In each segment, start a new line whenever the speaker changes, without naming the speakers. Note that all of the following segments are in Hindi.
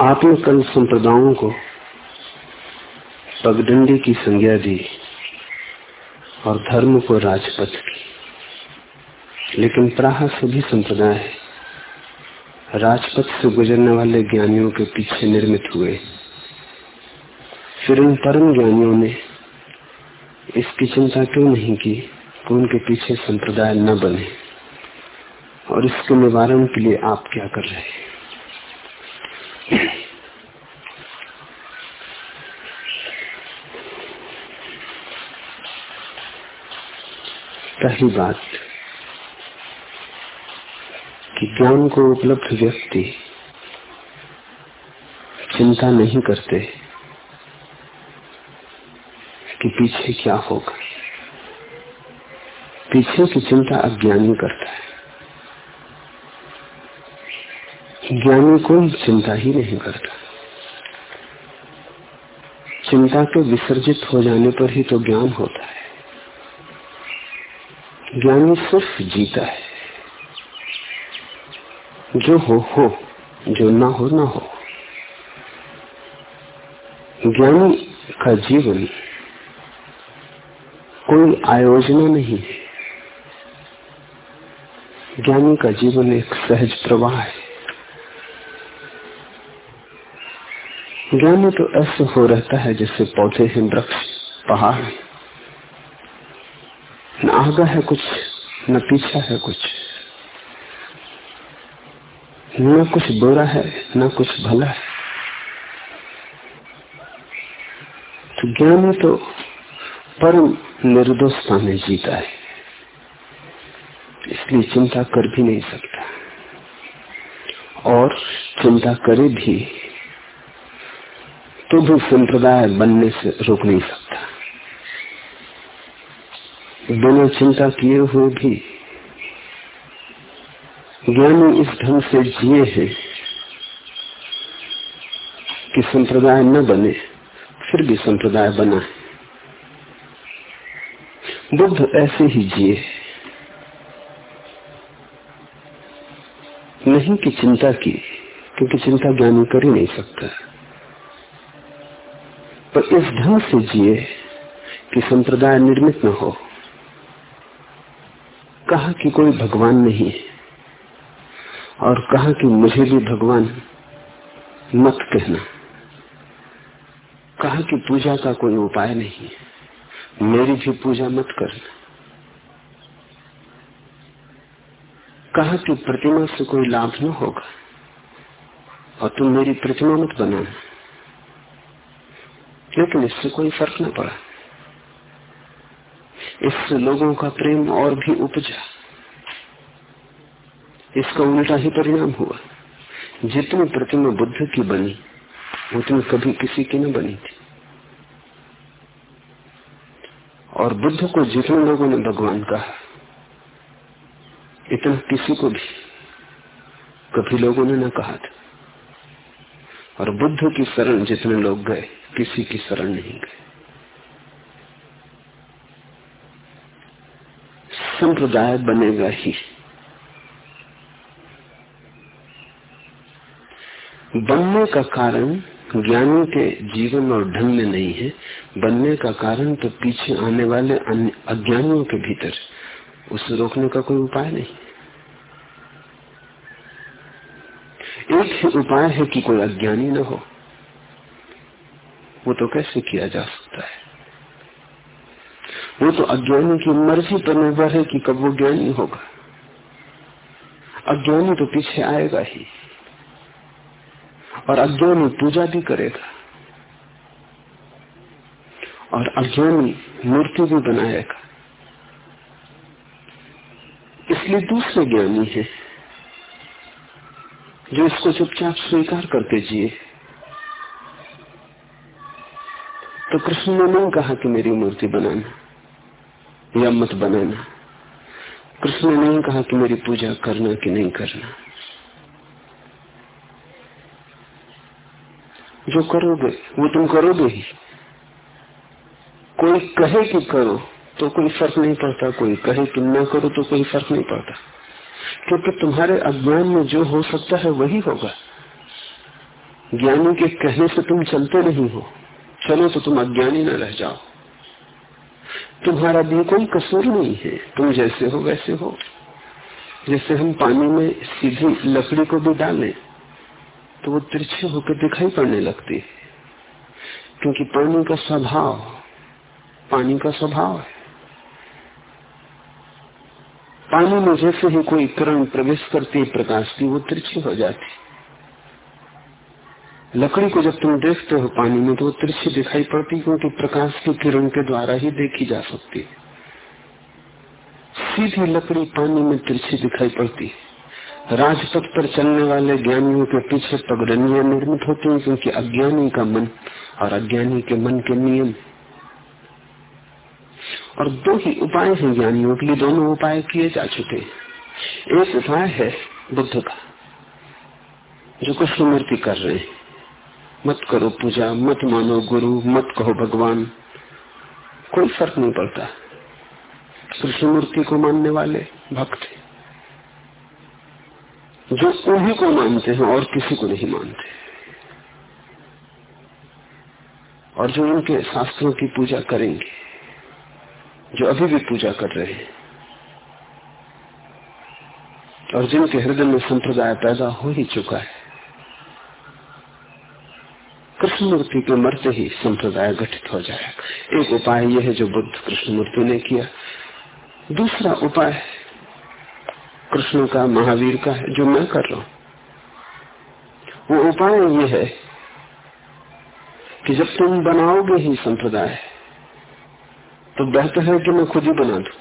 आपने कल संप्रदायों को पगडंडी की संज्ञा दी और धर्म को राजपथ की। लेकिन प्राह सभी संप्रदाय राजपथ से गुजरने वाले ज्ञानियों के पीछे निर्मित हुए। फिर इन परम ज्ञानियों ने इसकी चिंता क्यों नहीं की कि उनके पीछे संप्रदाय न बने? और इसके निवारण के लिए आप क्या कर रहे हैं? पहली बात कि ज्ञान को उपलब्ध व्यक्ति चिंता नहीं करते कि पीछे क्या होगा। पीछे की चिंता अज्ञानी करता है। ज्ञानी कोई चिंता ही नहीं करता। चिंता के विसर्जित हो जाने पर ही तो ज्ञान होता है। ज्ञानी सिर्फ़ जीता है। जो हो हो, जो ना हो ना हो। ज्ञानी का जीवन कोई आयोजना नहीं है। ज्ञानी का जीवन एक सहज प्रवाह है। ज्ञानी तो ऐसे हो रहता है जैसे पौधे हैं, वृक्ष, पहाड़। न आगा है कुछ, न पीछा है कुछ। न कुछ बुरा है, न कुछ भला है। तो ज्ञानी तो परम निर्दोषता में जीता है। इसलिए चिंता कर भी नहीं सकता। और चिंता करे भी तो भी संप्रदाय बनने से रोक नहीं सकता। बिना चिंता किए हुए भी ज्ञानी इस ढंग से जिए हैं कि संप्रदाय न बने, फिर भी संप्रदाय बना है। बुद्ध ऐसे ही जिए नहीं कि चिंता की क्योंकि चिंता ज्ञानी कर ही नहीं सकता। पर इस ढंग से जिए कि संप्रदाय निर्मित न हो। कहा कि कोई भगवान नहीं है और कहा कि मुझे भी भगवान मत कहना। कहा कि पूजा का कोई उपाय नहीं है, मेरी भी पूजा मत करना। कहा कि प्रतिमा से कोई लाभ न होगा और तुम मेरी प्रतिमा मत बनाना। लेकिन इससे कोई फ़र्क न पड़ा। इससे लोगों का प्रेम और भी उपजा। इसका उल्टा ही परिणाम हुआ। जितनी प्रतिमा बुद्ध की बनी, उतनी कभी किसी की न बनी थी। और बुद्ध को जितने लोगों ने भगवान कहा, इतना किसी को भी कभी लोगों ने न कहा था। और बुद्ध की शरण जितने लोग गए किसी की शरण नहीं गए संप्रदाय बनेगा ही। बनने का कारण ज्ञानी के जीवन और ढंग में नहीं है। बनने का कारण तो पीछे आने वाले अज्ञानियों के भीतर उसे रोकने का कोई उपाय नहीं। एक ही उपाय है कि कोई अज्ञानी न हो। वो तो कैसे किया जा सकता है? वो तो अज्ञानी की मर्ज़ी पर निर्भर है कि कब वो ज्ञानी होगा। अज्ञानी तो पीछे आएगा ही। और अज्ञानी पूजा भी करेगा। और अज्ञानी मूर्ति भी बनाएगा। इसलिए दूसरे ज्ञानी है, जो इसको चुपचाप स्वीकार करके जिए। तो कृष्ण ने नहीं कहा कि मेरी मूर्ति बनाना, या मत बनाना। कृष्ण ने नहीं कहा कि मेरी पूजा करना कि नहीं करना। जो करोगे, वो तुम करोगे ही। कोई कहे कि करो तो कोई फ़र्क नहीं पड़ता। कोई कहे कि ना करो तो कोई फ़र्क नहीं पड़ता। क्योंकि तुम्हारे अज्ञान में जो हो सकता है, वही होगा। ज्ञानी के कहने से तुम चलते नहीं हो। चलो तो तुम अज्ञानी न रह जाओ। तुम्हारा भी कोई कसूर नहीं है। तुम जैसे हो, वैसे हो। जैसे हम पानी में सीधी लकड़ी को भी डालें तो वो तिरछे होकर दिखाई पड़ने लगती है। क्योंकि पानी का स्वभाव, पानी का स्वभाव है। पानी में जैसे ही कोई किरण प्रवेश करती है, प्रकाश की वो तिरछी हो जाती लकड़ी को जब तुम देखते हो पानी में तो वो तिरछी दिखाई पड़ती क्योंकि प्रकाश की किरण के द्वारा ही देखी जा सकती है। सीधी लकड़ी पानी में तिरछी दिखाई पड़ती है। राजपथ पर चलने वाले ज्ञानियों के पीछे पगडंडियाँ निर्मित होती है, क्योंकि अज्ञानी का मन और अज्ञानी के मन के नियम। और दो ही उपाय हैं ज्ञानियों के लिए, दोनों उपाय किए जा चुके हैं। एक उपाय है बुद्ध का, जो कुछ मूर्ति कर रहे हैं। मत करो पूजा, मत मानो गुरु, मत कहो भगवान। कोई फ़र्क नहीं पड़ता। कृष्ण मूर्ति को मानने वाले भक्त जो उन्हीं को मानते हैं और किसी को नहीं मानते। और जो उनके शास्त्रों की पूजा करेंगे, जो अभी भी पूजा कर रहे हैं, और जिनके हृदय में संप्रदाय पैदा हो ही चुका है कृष्णमूर्ति के मरते ही संप्रदाय गठित हो जाएगा एक उपाय यह है जो बुद्ध कृष्णमूर्ति ने किया। दूसरा उपाय कृष्ण का महावीर का है, जो मैं कर रहा हूँ। वो उपाय ये है कि जब तुम बनाओगे ही संप्रदाय तो बेहतर है कि मैं खुद ही बना दू।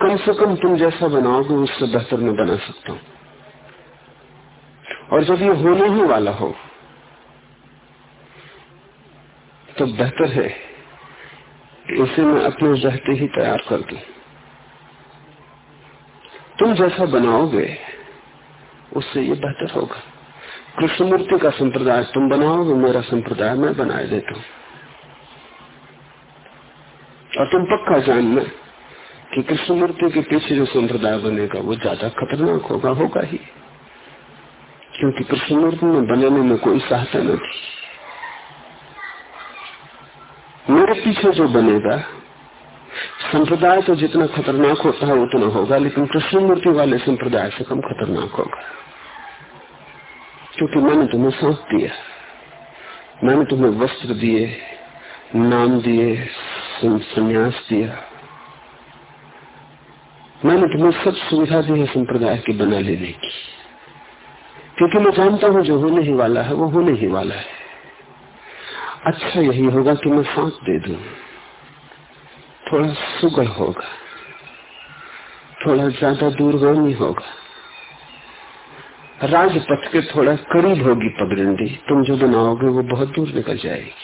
कम से कम तुम जैसा बनाओगे, उससे बेहतर मैं बना सकता हूँ। और जब ये होने ही वाला हो तो बेहतर है इसे मैं अपने रहते ही तैयार कर दू। तुम जैसा बनाओगे, उससे ये बेहतर होगा। कृष्णमूर्ति का संप्रदाय तुम बनाओगे, मेरा संप्रदाय मैं बनाए देता हूँ। और तुम पक्का जानना कि कृष्णमूर्ति के पीछे जो संप्रदाय बनेगा, वो ज़्यादा खतरनाक होगा होगा ही। क्योंकि कृष्णमूर्ति में बनाने में कोई सहायता न थी। मेरे पीछे जो बनेगा, संप्रदाय तो जितना खतरनाक होता है उतना होगा, लेकिन कृष्णमूर्ति वाले संप्रदाय से कम खतरनाक होगा। क्योंकि मैंने तुम्हें सौंप दिया, मैंने तुम्हें वस्त्र दिए, नाम दिए संन्यास दिया। मैंने तुम्हें सब सुविधा दी है संप्रदाय की बना लेने की। क्योंकि मैं जानता हूँ जो होने ही वाला है, वो होने ही वाला है। अच्छा यही होगा कि मैं सांस दे दू। थोड़ा सुगढ़ होगा, थोड़ा ज़्यादा दूरगामी होगा। राजपथ के थोड़ा करीब होगी पगडंडी, तुम जो बनाओगे वो बहुत दूर निकल जाएगी।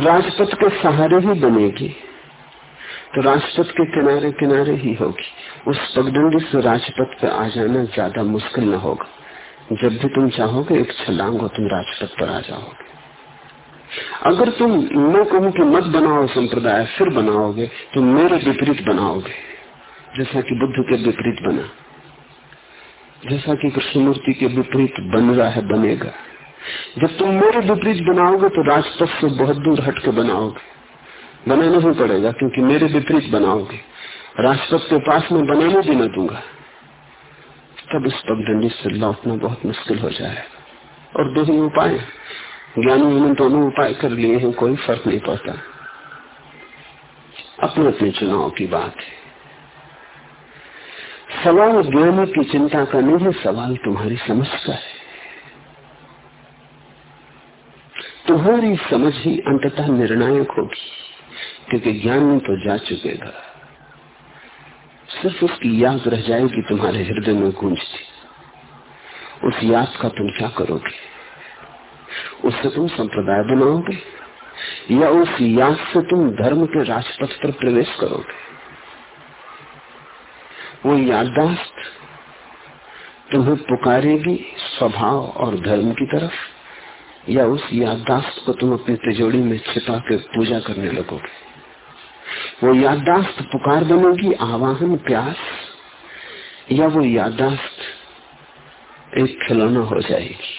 राजपथ के सहारे ही बनेगी तो राजपथ के किनारे किनारे ही होगी। उस पगडंडी से राजपथ पर आ जाना ज़्यादा मुश्किल न होगा। जब भी तुम चाहोगे, एक छलांग हो तुम राजपथ पर आ जाओगे। अगर तुम मैं कहूँ कि मत बनाओ संप्रदाय, फिर बनाओगे तो मेरे विपरीत बनाओगे। जैसा कि बुद्ध के विपरीत बना। जैसा कि कृष्णमूर्ति के विपरीत बन रहा है, बनेगा। जब तुम मेरे विपरीत बनाओगे तो राजपथ से बहुत दूर हट के बनाओगे। बनाना ही पड़ेगा, क्योंकि मेरे विपरीत बनाओगे। राजपथ के पास में बनाने भी न दूँगा। तब इस पगडंडी से लौटना बहुत मुश्किल हो जाएगा। और दो ही उपाय ज्ञानियों ने दोनों उपाय कर लिए हैं, कोई फ़र्क नहीं पड़ता। अपने अपने चुनाव की बात है। सवाल ज्ञानी की चिंता का नहीं है, सवाल तुम्हारी समझ का है। तुम्हारी समझ ही अंततः निर्णायक होगी, क्योंकि ज्ञानी तो जा चुकेगा। सिर्फ़ उसकी याद रह जाएगी तुम्हारे हृदय में गूंजती उस याद का तुम क्या करोगे? उससे तुम संप्रदाय बनाओगे? या उस याद से तुम धर्म के राजपथ पर प्रवेश करोगे? वो याददाश्त तुम्हें पुकारेगी स्वभाव और धर्म की तरफ़, या उस याददाश्त को तुम अपनी तिजोड़ी में छिपा के पूजा करने लगोगे? वो याददाश्त पुकार बनेगी, आवाहन, प्यास, या वो याददाश्त एक खिलौना हो जाएगी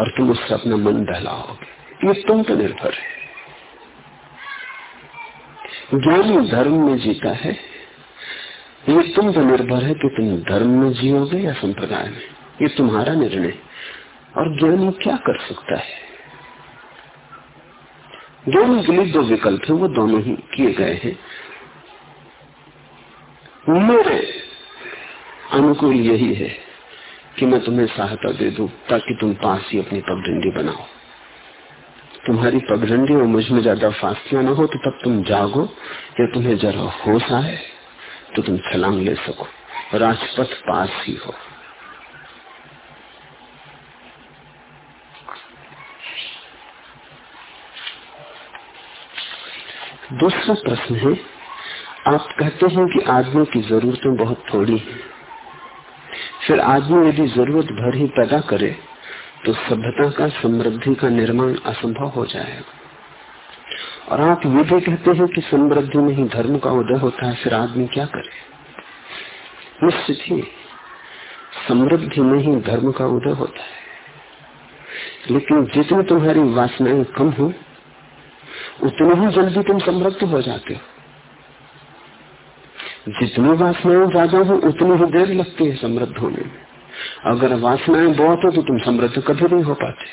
और तुम उससे अपना मन बहलाओगे। ये तुम पर निर्भर है। ज्ञानी धर्म में जीता है। ये तुम पर निर्भर है कि तुम धर्म में जियोगे या संप्रदाय में। ये तुम्हारा निर्णय। और ज्ञानी क्या कर सकता है? ज्ञानी के लिए दो विकल्प है, वो दोनों ही किए गए हैं। मेरे अनुकूल यही है कि मैं तुम्हें सहायता दे दू, ताकि तुम पास ही अपनी पगडंडी बनाओ। तुम्हारी पगडंडी और मुझमें ज़्यादा फासला ना हो तो तब तुम जागो, या तुम्हें जरा होश आए तो तुम छलांग ले सको। राजपथ पास ही हो। दूसरा प्रश्न है, आप कहते हैं कि आदमी की जरूरतें बहुत थोड़ी हैं। फिर आदमी यदि ज़रूरत भर ही पैदा करे तो सभ्यता का, समृद्धि का निर्माण असंभव हो जाएगा। और आप ये भी कहते हैं कि समृद्धि में ही धर्म का उदय होता है, फिर आदमी क्या करे? निश्चित ही, समृद्धि में ही धर्म का उदय होता है। लेकिन जितनी तुम्हारी वासनाएँ कम हो उतनी ही जल्दी तुम समृद्ध हो जाते हो। जितनी वासनाएँ ज़्यादा हो, उतनी ही देर लगती है समृद्ध होने में। अगर वासनाएँ बहुत हो तो तुम समृद्ध कभी नहीं हो पाते।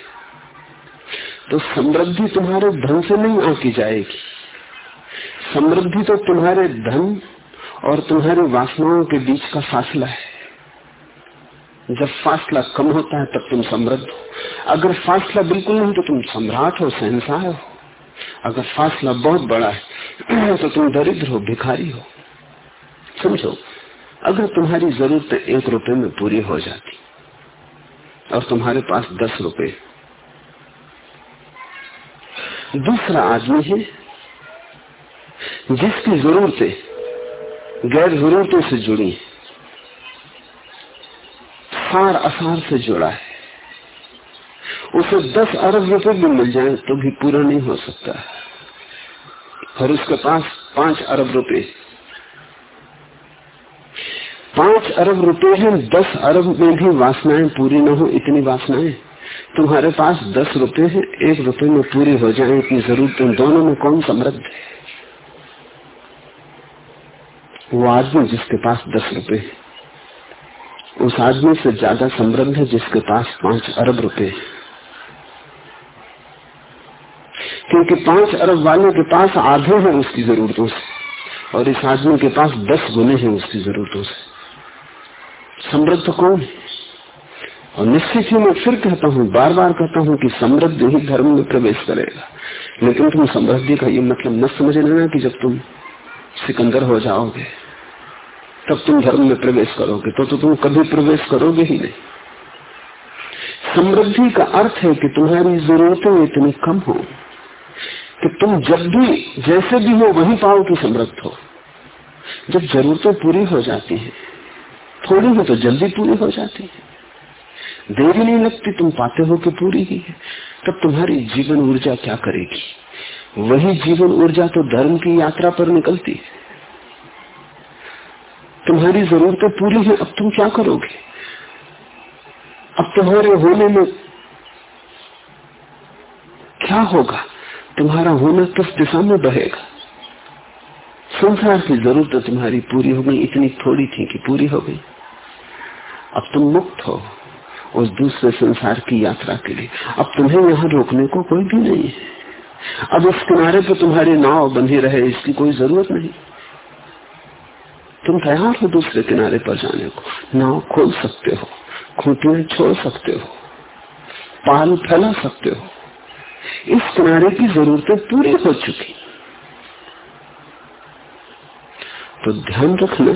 तो समृद्धि तुम्हारे धन से नहीं आकी जाएगी। समृद्धि तो तुम्हारे धन और तुम्हारी वासनाओं के बीच का फासला है। जब फासला कम होता है, तब तुम समृद्ध हो। अगर फासला बिल्कुल नहीं तो तुम सम्राट हो सहनसाय हो। अगर फासला बहुत बड़ा है तो तुम दरिद्र हो, भिखारी हो। समझो, अगर तुम्हारी ज़रूरत एक रुपए में पूरी हो जाती, और तुम्हारे पास दस रुपए दूसरा आदमी है, जिसकी जरूरतें गैर जरूरतों से जुड़ी सार असार से जुड़ा है। उसे दस अरब रुपए भी मिल जाए तो भी पूरा नहीं हो सकता। और उसके पास पाँच अरब रुपए। पाँच अरब रुपए हैं, दस अरब में भी वासनाएँ पूरी न हो, इतनी वासनाएँ। तुम्हारे पास दस रुपए हैं, एक रुपए में पूरी हो जाए, इतनी ज़रूरत है दोनों में कौन समृद्ध है? वो आदमी जिसके पास दस रुपए उस आदमी से ज़्यादा समृद्ध है जिसके पास पाँच अरब रुपए है। क्योंकि पाँच अरब वाले के पास आधे हैं उसकी जरूरतों से और इस आदमी के पास दस गुने हैं उसकी जरूरतों से। समृद्ध कौन है? और निश्चित ही मैं फिर कहता हूँ बार बार कहता हूँ कि समृद्ध ही धर्म में प्रवेश करेगा। लेकिन तुम समृद्धि का ये मतलब न समझ लेना कि जब तुम सिकंदर हो जाओगे तब तुम धर्म में प्रवेश करोगे तो, तो तुम कभी प्रवेश करोगे ही नहीं। समृद्धि का अर्थ है कि तुम्हारी जरूरतें इतनी कम हो। कि तुम जब भी, जैसे भी हो, वही पाओ कि समृद्ध हो। जब जरूरतें पूरी हो जाती हैं, थोड़ी हो तो जल्दी पूरी हो जाती है। देरी नहीं लगती, तुम पाते हो कि पूरी ही है। तब तुम्हारी जीवन ऊर्जा क्या करेगी? वही जीवन ऊर्जा तो धर्म की यात्रा पर निकलती है। तुम्हारी जरूरतें पूरी है, अब तुम क्या करोगे? अब तुम्हारे होने में क्या होगा? तुम्हारा होना किस दिशा में बहेगा। संसार की ज़रूरत तो तुम्हारी पूरी हो गई, इतनी थोड़ी थी कि पूरी हो गई। अब तुम मुक्त हो उस दूसरे संसार की यात्रा के लिए। अब तुम्हें यहाँ रोकने को कोई भी नहीं है। अब उस किनारे पर तुम्हारी नाव बंधी रहे, इसकी कोई ज़रूरत नहीं। तुम तैयार हो दूसरे किनारे पर जाने को। नाव खोल सकते हो, खूंटियाँ छोड़ सकते हो, पाल फैला सकते हो। इस किनारे की जरूरतें पूरी हो चुकी। तो ध्यान रखना,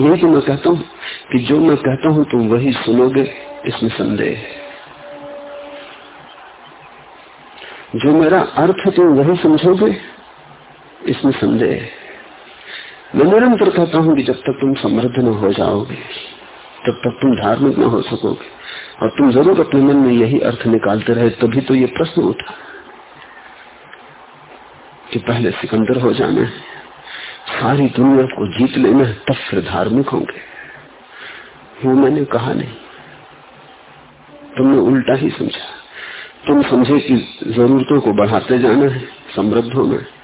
यही तो मैं कहता हूँ कि जो मैं कहता हूँ तुम वही सुनोगे, इसमें संदेह है। जो मेरा अर्थ है, तुम वही समझोगे, इसमें संदेह है। मैं निरंतर कहता हूँ कि जब तक तुम समृद्ध न हो जाओगे तब तक तुम धार्मिक न हो सकोगे और तुम ज़रूर अपने मन में यही अर्थ निकालते रहे, तभी तो ये प्रश्न उठा कि पहले सिकंदर हो जाना है सारी दुनिया को जीत लेना है तब फिर धार्मिक होंगे। वो मैंने कहा नहीं। तुमने उल्टा ही समझा। तुम समझे कि जरूरतों को बढ़ाते जाना है, समृद्ध होना है।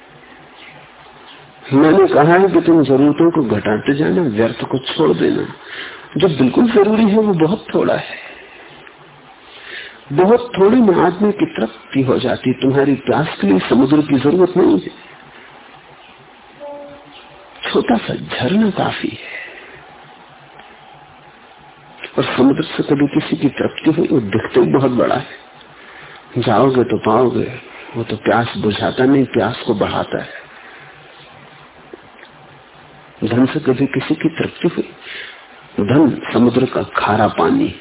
मैंने कहा है कि तुम जरूरतों को घटाते जाना, व्यर्थ को छोड़ देना। जो बिल्कुल ज़रूरी है, वो बहुत थोड़ा है। बहुत थोड़ी में आदमी की तृप्ति हो जाती। तुम्हारी प्यास के लिए समुद्र की ज़रूरत नहीं है। छोटा सा झरना काफ़ी है। और समुद्र से कभी किसी की तृप्ति हुई वो दिखते ही बहुत बड़ा है। जाओगे तो पाओगे, वो तो प्यास बुझाता नहीं, प्यास को बढ़ाता है। धन से कभी किसी की तृप्ति हुई धन समुद्र का खारा पानी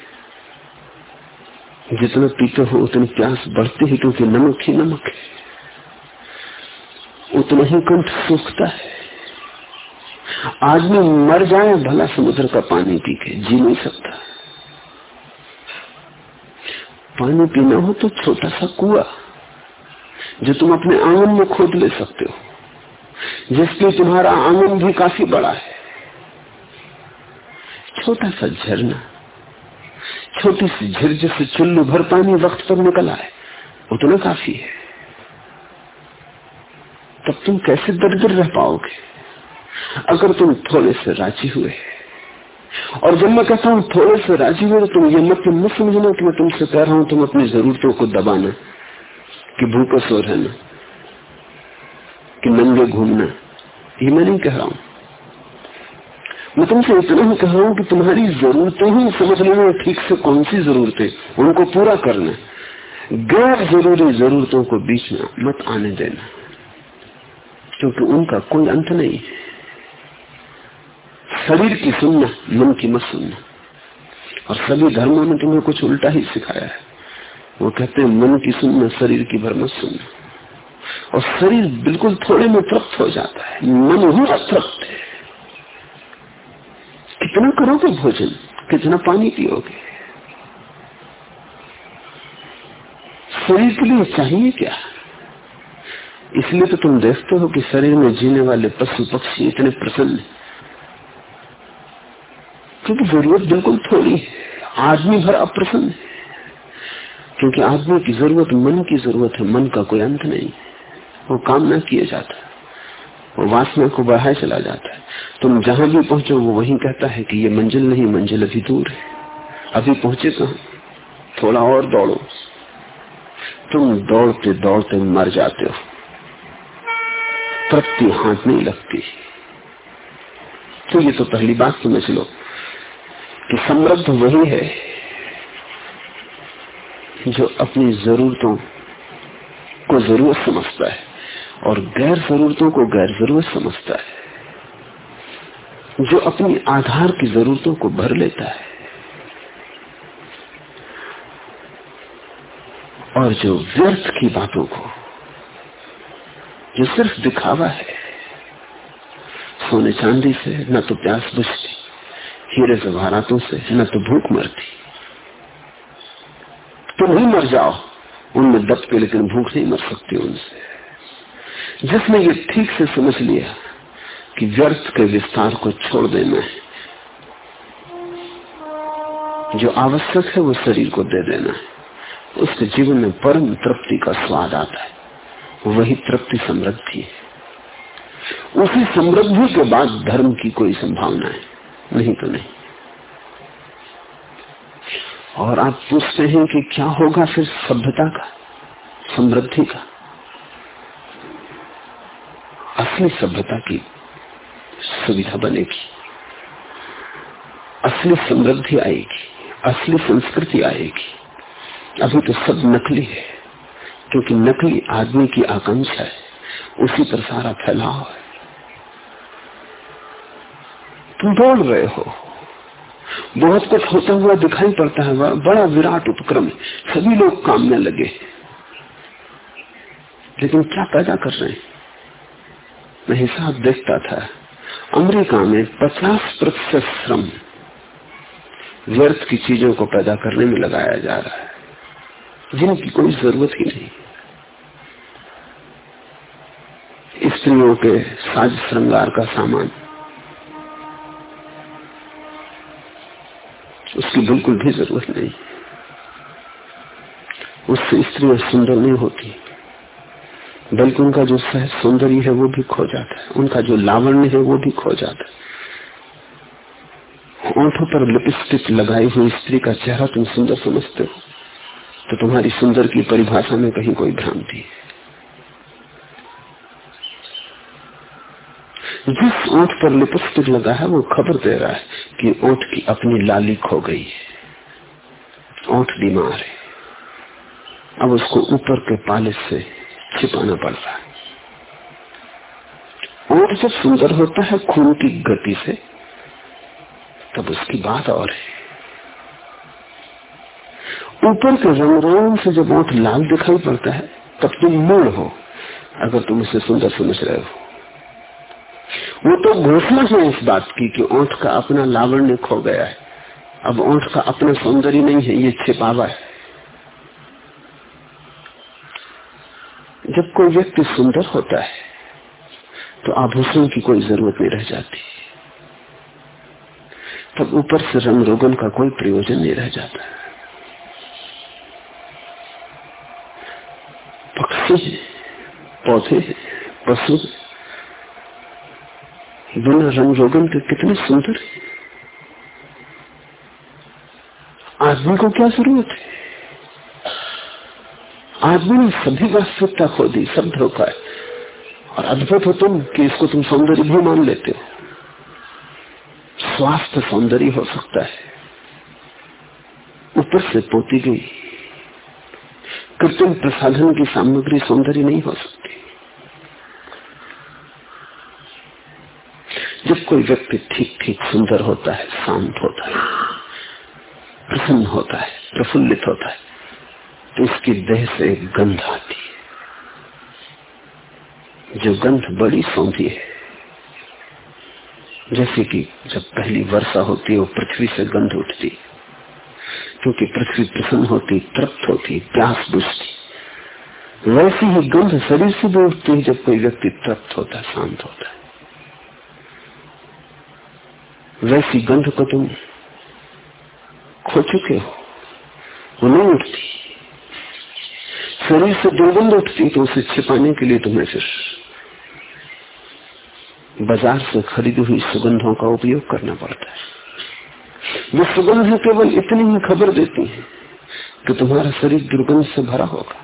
जितना पीते हो, उतनी प्यास बढ़ती है, क्योंकि नमक ही नमक है। उतना ही कंठ सूखता है। आदमी मर जाए, भला समुद्र का पानी पी के जी नहीं सकता। पानी पीना हो तो छोटा सा कुआ, जो तुम अपने आँगन में खोद ले सकते हो जिसके तुम्हारा आँगन भी काफ़ी बड़ा है। छोटा सा झरना। छोटी सी झिरझ से चुल्लू भर पानी वक्त पर निकल आए उतना काफ़ी है। तब तुम कैसे दरदर रह पाओगे? अगर तुम थोड़े से राज़ी हुए, और जब मैं कहता हूँ थोड़े से राज़ी हुए तो तुम ये मत मत समझना कि मैं तुमसे कह रहा हूँ तुम अपनी जरूरतों को दबाना, कि भूखा सो रहना, कि नंगे घूमना, ये मैं नहीं कह रहा हूँ। मैं तुमसे इतना ही कह रहा हूँ कि तुम्हारी जरूरतें ही समझ लेना ठीक से कौन सी जरूरतें उनको पूरा करना गैर ज़रूरी जरूरतों को बीच में मत आने देना, क्योंकि उनका कोई अंत नहीं है। शरीर की सुनना, मन की मत सुनना। और सभी धर्मों ने तुम्हें कुछ उल्टा ही सिखाया है। वो कहते हैं, मन की सुनना, शरीर की भर मत सुनना। और शरीर बिल्कुल थोड़े में तृप्त हो जाता है। मन ही अतृप्त है। कितना करोगे भोजन, कितना पानी पियोगे? शरीर के लिए चाहिए क्या? इसलिए तो तुम देखते हो कि शरीर में जीने वाले पशु पक्षी इतने प्रसन्न क्योंकि ज़रूरत बिल्कुल थोड़ी है। आदमी भर अप्रसन्न है। क्योंकि आदमी की ज़रूरत, मन की ज़रूरत है। मन का कोई अंत नहीं। वो काम ना किया जाता वो वासना को बढ़ाए चला जाता है। तुम जहाँ भी पहुंचो, वो वही कहता है कि ये मंजिल नहीं, मंजिल अभी दूर है। अभी पहुँचे कहा? थोड़ा और दौड़ो। तुम दौड़ते दौड़ते मर जाते हो। तृप्ति हाथ नहीं लगती। तो ये तो पहली बात समझ लो कि समृद्ध वही है जो अपनी जरूरतों को ज़रूरत समझता है। और गैर जरूरतों को गैर ज़रूरत समझता है। जो अपनी आधार की जरूरतों को भर लेता है और जो व्यर्थ की बातों को, जो सिर्फ़ दिखावा है, सोने चांदी से न तो प्यास बुझती, हीरे जवाहरातों से न तो भूख मरती। तुम ही मर जाओ, उनमें दब के लेकिन भूख नहीं मर सकती उनसे। जिसने ये ठीक से समझ लिया कि व्यर्थ के विस्तार को छोड़ देना है। जो आवश्यक है वो शरीर को दे देना है। उसके जीवन में परम तृप्ति का स्वाद आता है। वही तृप्ति समृद्धि है। उसी समृद्धि के बाद धर्म की कोई संभावना है। नहीं तो नहीं। और आप पूछते हैं कि क्या होगा फिर सभ्यता का, समृद्धि का? असली सभ्यता की सुविधा बनेगी। असली समृद्धि आएगी, असली संस्कृति आएगी। अभी तो सब नकली है, क्योंकि नकली आदमी की आकांक्षा है, उसी पर सारा फैलाव है। तुम दौड़ रहे हो, बहुत कुछ होता हुआ दिखाई पड़ता है, बड़ा विराट उपक्रम सभी लोग काम में लगे लेकिन क्या पैदा कर रहे हैं? हिसाब देखता था। अमेरिका में 50 प्रतिशत श्रम व्यर्थ की चीज़ों को पैदा करने में लगाया जा रहा है, जिनकी कोई ज़रूरत ही नहीं। स्त्रियों के साज श्रृंगार का सामान, उसकी बिल्कुल भी ज़रूरत नहीं। उससे स्त्रियाँ सुंदर नहीं होती। बल्कि उनका जो सहज सौंदर्य है वो भी खो जाता है। उनका जो लावण्य है वो भी खो जाता है। ओंठों पर लिपस्टिक लगाई हुई स्त्री का चेहरा तुम सुंदर समझते हो तो तुम्हारी सुंदर की परिभाषा में कहीं कोई भ्रांति है। जिस ओठ पर लिपस्टिक लगा है, वो खबर दे रहा है कि ओठ की अपनी लाली खो गई है। ओठ बीमार है। अब उसको ऊपर के पालिश से छिपाना पड़ रहा है। ओठ जब सुंदर होता है खून की गति से, तब उसकी बात और है। ऊपर के रंग रंग से जब ओठ लाल दिखाई पड़ता है, तब तुम मूल हो, अगर तुम इसे सुंदर समझ रहे हो। वो तो घोषणा है इस बात की कि ओठ का अपना लावण्य खो गया है। अब ओठ का अपना सौंदर्य नहीं है, ये छिपावा है। जब कोई व्यक्ति सुंदर होता है तो आभूषण की कोई ज़रूरत नहीं रह जाती। तब ऊपर से रंग रोगन का कोई प्रयोजन नहीं रह जाता। पक्षी पौधे पशु बिना रंग रोगन के कितने सुंदर आदमी को क्या ज़रूरत है? आदमी ने सभी वास्तविकता खो दी, सब धोखा है। और अद्भुत हो तुम कि इसको तुम सौंदर्य भी मान लेते हो। स्वास्थ्य सौंदर्य हो सकता है। ऊपर से पोती गई। कृत्रिम प्रसाधन की सामग्री सौंदर्य नहीं हो सकती। जब कोई व्यक्ति ठीक ठीक सुंदर होता है, शांत होता है, प्रसन्न होता है, प्रफुल्लित होता है तो उसकी देह से एक गंध आती है। जो गंध बड़ी सौंधी है। जैसे कि जब पहली वर्षा होती है, वो पृथ्वी से गंध उठती क्योंकि पृथ्वी प्रसन्न होती, तृप्त होती, प्यास बुझती। वैसी ही गंध शरीर से भी उठती है, जब कोई व्यक्ति तृप्त होता है शांत होता है। वैसी गंध को तुम खो चुके हो, वो नहीं उठती। शरीर से दुर्गंध उठती तो उसे छिपाने के लिए तुम्हें फिर बाज़ार से खरीदी हुई सुगंधों का उपयोग करना पड़ता है। वो सुगंध केवल इतनी ही खबर देती है कि तुम्हारा शरीर दुर्गंध से भरा होगा।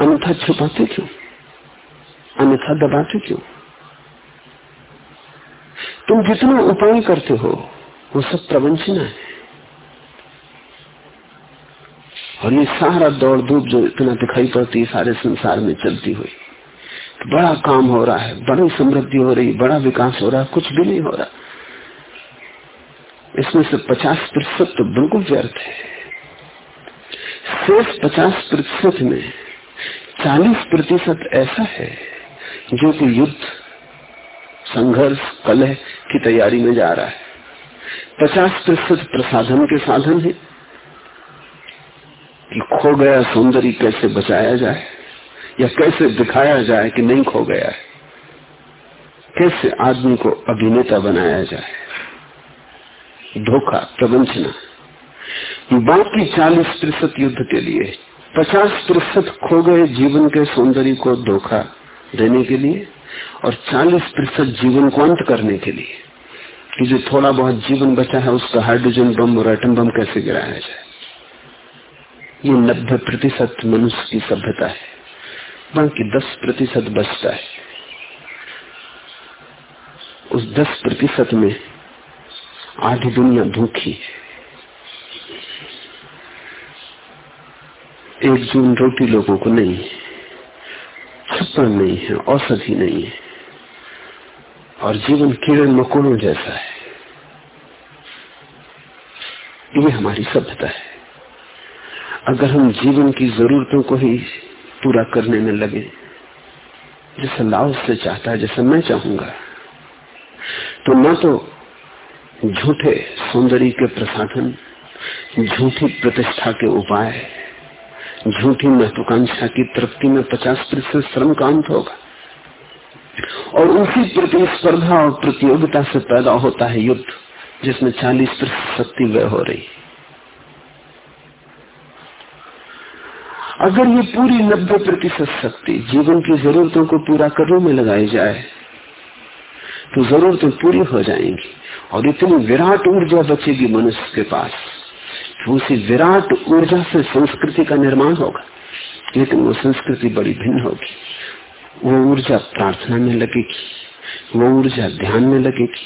अन्यथा छुपाते क्यों? अन्यथा दबाते क्यों? तुम जितना उपाय करते हो, वो सब प्रवंचना है। और ये सारा दौड़ धूप जो इतना दिखाई पड़ती है, सारे संसार में चलती हुई। तो बड़ा काम हो रहा है, बड़ी समृद्धि हो रही, बड़ा विकास हो रहा है, कुछ भी नहीं हो रहा। इसमें से पचास प्रतिशत तो बिल्कुल व्यर्थ है। शेष पचास प्रतिशत में चालीस प्रतिशत ऐसा है जो कि युद्ध, संघर्ष, कलह की तैयारी में जा रहा है। पचास प्रतिशत प्रसाधन के साधन है। कि खो गया सौंदर्य कैसे बचाया जाए? या कैसे दिखाया जाए कि नहीं खो गया है? कैसे आदमी को अभिनेता बनाया जाए? धोखा, प्रवंचना। बाकी चालीस प्रतिशत युद्ध के लिए, पचास प्रतिशत खो गए जीवन के सौंदर्य को धोखा देने के लिए और चालीस प्रतिशत जीवन को अंत करने के लिए, कि जो थोड़ा बहुत जीवन बचा है, उसका हाइड्रोजन बम और एटम बम कैसे गिराया जाए? ये नब्बे प्रतिशत मनुष्य की सभ्यता है बाकी दस प्रतिशत बचता है। उस दस प्रतिशत में आधी दुनिया भूखी है। एक जून रोटी लोगों को नहीं है छप्पन नहीं है औषधि नहीं है। और जीवन कीड़े मकोड़ों जैसा है। ये हमारी सभ्यता है। अगर हम जीवन की जरूरतों को ही पूरा करने में लगे, जैसे लाओ से चाहता है, जैसे मैं चाहूँगा तो न तो झूठे सौंदर्य के प्रसाधन, झूठी प्रतिष्ठा के उपाय, झूठी महत्वाकांक्षा की तृप्ति में पचास प्रतिशत श्रम का अंत होगा। और उसी प्रतिस्पर्धा और प्रतियोगिता से पैदा होता है युद्ध, जिसमें 40 प्रतिशत शक्ति व्यय हो रही अगर ये पूरी 90 प्रतिशत शक्ति जीवन की जरूरतों को पूरा करने में लगाई जाए तो जरूरतें पूरी हो जाएँगी। और इतनी विराट ऊर्जा बचेगी मनुष्य के पास तो उसी विराट ऊर्जा से संस्कृति का निर्माण होगा। लेकिन वो संस्कृति बड़ी भिन्न होगी। वो ऊर्जा प्रार्थना में लगेगी, वो ऊर्जा ध्यान में लगेगी,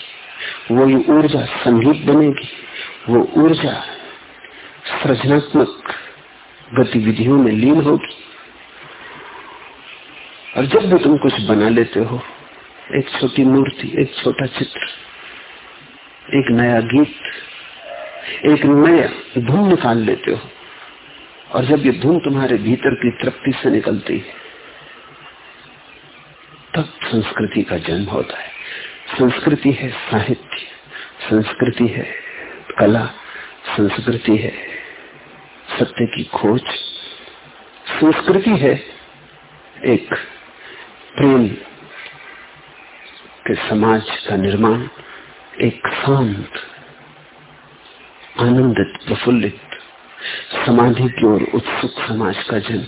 वो ऊर्जा संगीत बनेगी, वो ऊर्जा सृजनात्मक गतिविधियों में लीन होगी। और जब भी तुम कुछ बना लेते हो, एक छोटी मूर्ति, एक छोटा चित्र, एक नया गीत, एक नया धुन निकाल लेते हो, और जब ये धुन तुम्हारे भीतर की तृप्ति से निकलती है, तब संस्कृति का जन्म होता है। संस्कृति है साहित्य, संस्कृति है कला, संस्कृति है सत्य की खोज। संस्कृति है एक प्रेम के समाज का निर्माण, एक शांत, आनंदित, प्रफुल्लित, समाधि की ओर उत्सुक समाज का जन्म।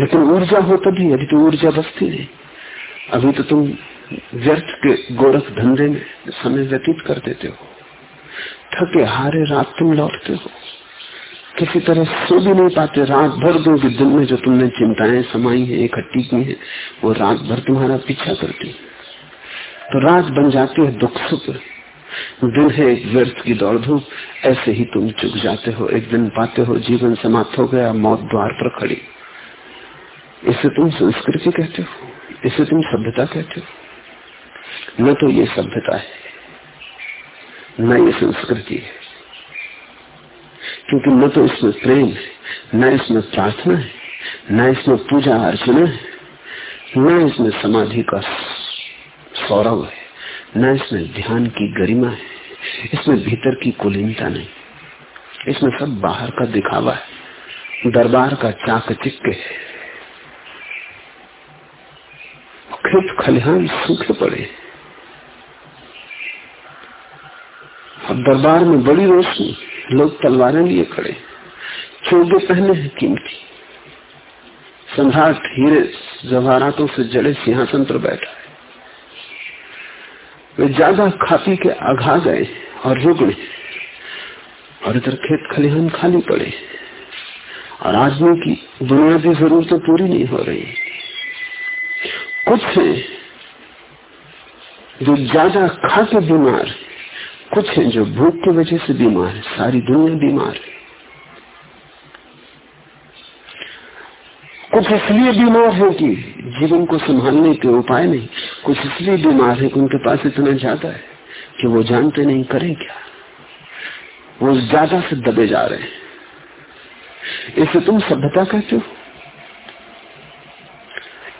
लेकिन ऊर्जा हो तभी अभी तो ऊर्जा बसती नहीं। अभी तो तुम व्यर्थ के गोरख धंधे में समय व्यतीत कर देते हो। थके हारे रात तुम लौटते हो। किसी तरह सो भी नहीं पाते, रात भर दो कि दिन में जो तुमने चिंताएँ समाई है इकट्ठी की है, वो रात भर तुम्हारा पीछा करती तो रात बन जाती है दुख सुख दिन है एक व्यर्थ की दौड़ धूप, ऐसे ही तुम चुक जाते हो। एक दिन पाते हो, जीवन समाप्त हो गया, मौत द्वार पर खड़ी। इसे तुम संस्कृति कहते हो, इसे तुम सभ्यता कहते हो। न तो ये सभ्यता है। न ये संस्कृति है। क्योंकि न तो इसमें प्रेम है, न इसमें प्रार्थना है, न इसमें पूजा अर्चना है, न इसमें समाधि का सौरभ है, न इसमें ध्यान की गरिमा है, इसमें भीतर की कुलीनता नहीं। इसमें सब बाहर का दिखावा है, दरबार का चाक चिक्के है। खेत खलिहान सूखे पड़े अब दरबार में बड़ी रोशनी, लोग तलवारें लिए खड़े। चोगे पहने हैं कीमती। सम्राट हीरे जवाहरातों से जड़े सिंहासन पर बैठा है। वे ज़्यादा खाती के आघा गए और रुक गए और इधर खेत खलिहान खाली पड़े और आदमी की बुनियादी जरूरतें पूरी नहीं हो रही कुछ है जो ज़्यादा खा के बीमार कुछ है जो भूख की वजह से बीमार है, सारी दुनिया बीमार है। कुछ इसलिए बीमार है कि जीवन को संभालने के उपाय नहीं, कुछ इसलिए बीमार है कि उनके पास इतना ज़्यादा है कि वो जानते नहीं करें क्या। वो ज़्यादा से दबे जा रहे हैं। इसे तुम सभ्यता कहते हो?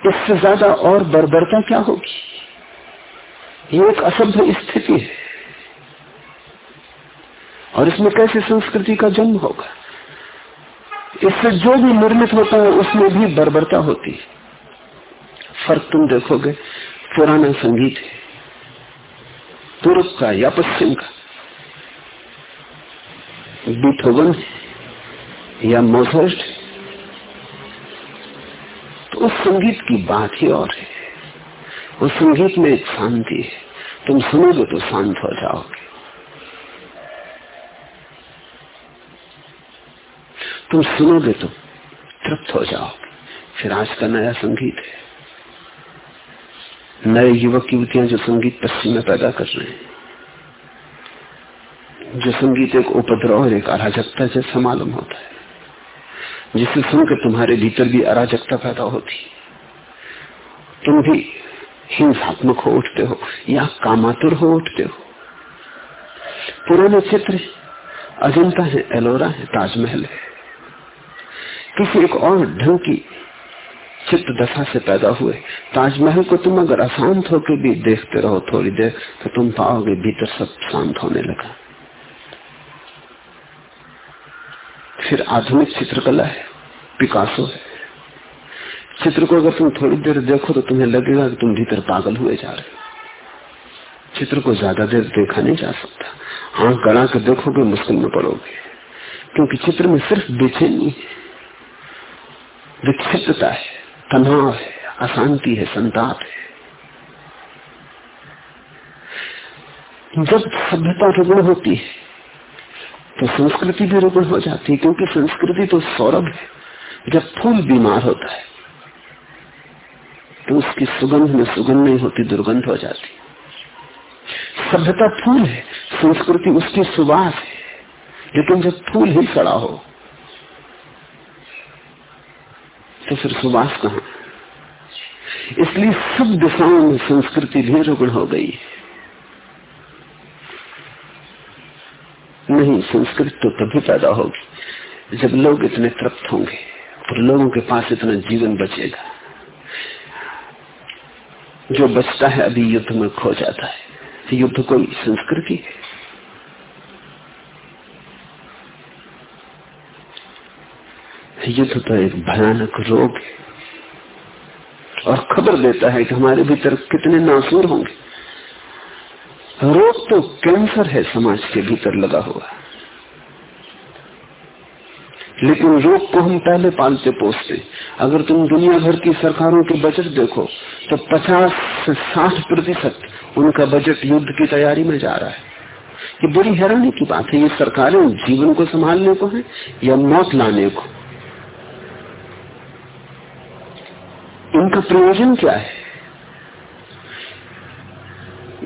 इससे ज़्यादा और बर्बरता क्या होगी? ये एक असभ्य स्थिति है। और इसमें कैसे संस्कृति का जन्म होगा? इससे जो भी निर्मित होता है, उसमें भी बर्बरता होती है। फ़र्क तुम देखोगे, पुराना संगीत है पूर्व का या पश्चिम का। बीथोवन या मोजर्ट उस संगीत की बात ही और है। उस संगीत में एक शांति है। तुम सुनोगे तो शांत हो जाओगे। तुम सुनोगे तो तृप्त हो जाओगे फिर आज का नया संगीत है। नए युवक युवतियाँ जो संगीत पश्चिम में पैदा कर रहे हैं, जो संगीत एक उपद्रव और एक अराजकता जैसा मालूम होता है, जिसे सुनकर तुम्हारे भीतर भी अराजकता पैदा होती तुम भी हिंसात्मक हो उठते हो या कामातुर हो उठते हो। पुराने चित्र अजंता है, एलोरा है, ताजमहल है। किसी एक और ढंग की चित्त दशा से पैदा हुए। ताजमहल को तुम अगर अशांत होकर भी देखते रहो थोड़ी देर तो तुम पाओगे भीतर सब शांत होने लगा। फिर आधुनिक चित्रकला है, पिकासो है। चित्र को अगर तुम थोड़ी देर देखो तो तुम्हें लगेगा कि तुम भीतर पागल हुए जा रहे हो। चित्र को ज़्यादा देर देखा नहीं जा सकता। आँख गड़ा के देखोगे, मुश्किल में पड़ोगे। क्योंकि चित्र में सिर्फ़ बेचैनी है। विक्षिप्तता है, तनाव है, अशांति है, संताप है। जब सभ्यता रुग्ण होती है तो संस्कृति भी रुग्ण हो जाती है, क्योंकि संस्कृति तो सौरभ है। जब फूल बीमार होता है तो उसकी सुगंध में सुगंध नहीं होती, दुर्गंध हो जाती सभ्यता फूल है, संस्कृति उसकी सुवास है, लेकिन जब फूल ही सड़ा हो तो फिर सुवास कहा? इसलिए सब दिशाओं में संस्कृति भी रुग्ण हो गई नहीं, संस्कृत तो तभी पैदा होगी जब लोग इतने तृप्त होंगे और लोगों के पास इतना जीवन बचेगा। जो बचता है, अभी युद्ध में खो जाता है। युद्ध कोई संस्कृति है? युद्ध तो एक भयानक रोग है। और खबर देता है कि हमारे भीतर कितने नासूर होंगे। रोग तो कैंसर है समाज के भीतर लगा हुआ। लेकिन रोग को हम पहले पालते पोसते। अगर तुम दुनिया भर की सरकारों के बजट देखो तो 50 से 60 प्रतिशत उनका बजट युद्ध की तैयारी में जा रहा है। ये बड़ी हैरानी की बात है, ये सरकारें जीवन को संभालने को है या मौत लाने को? इनका प्रयोजन क्या है?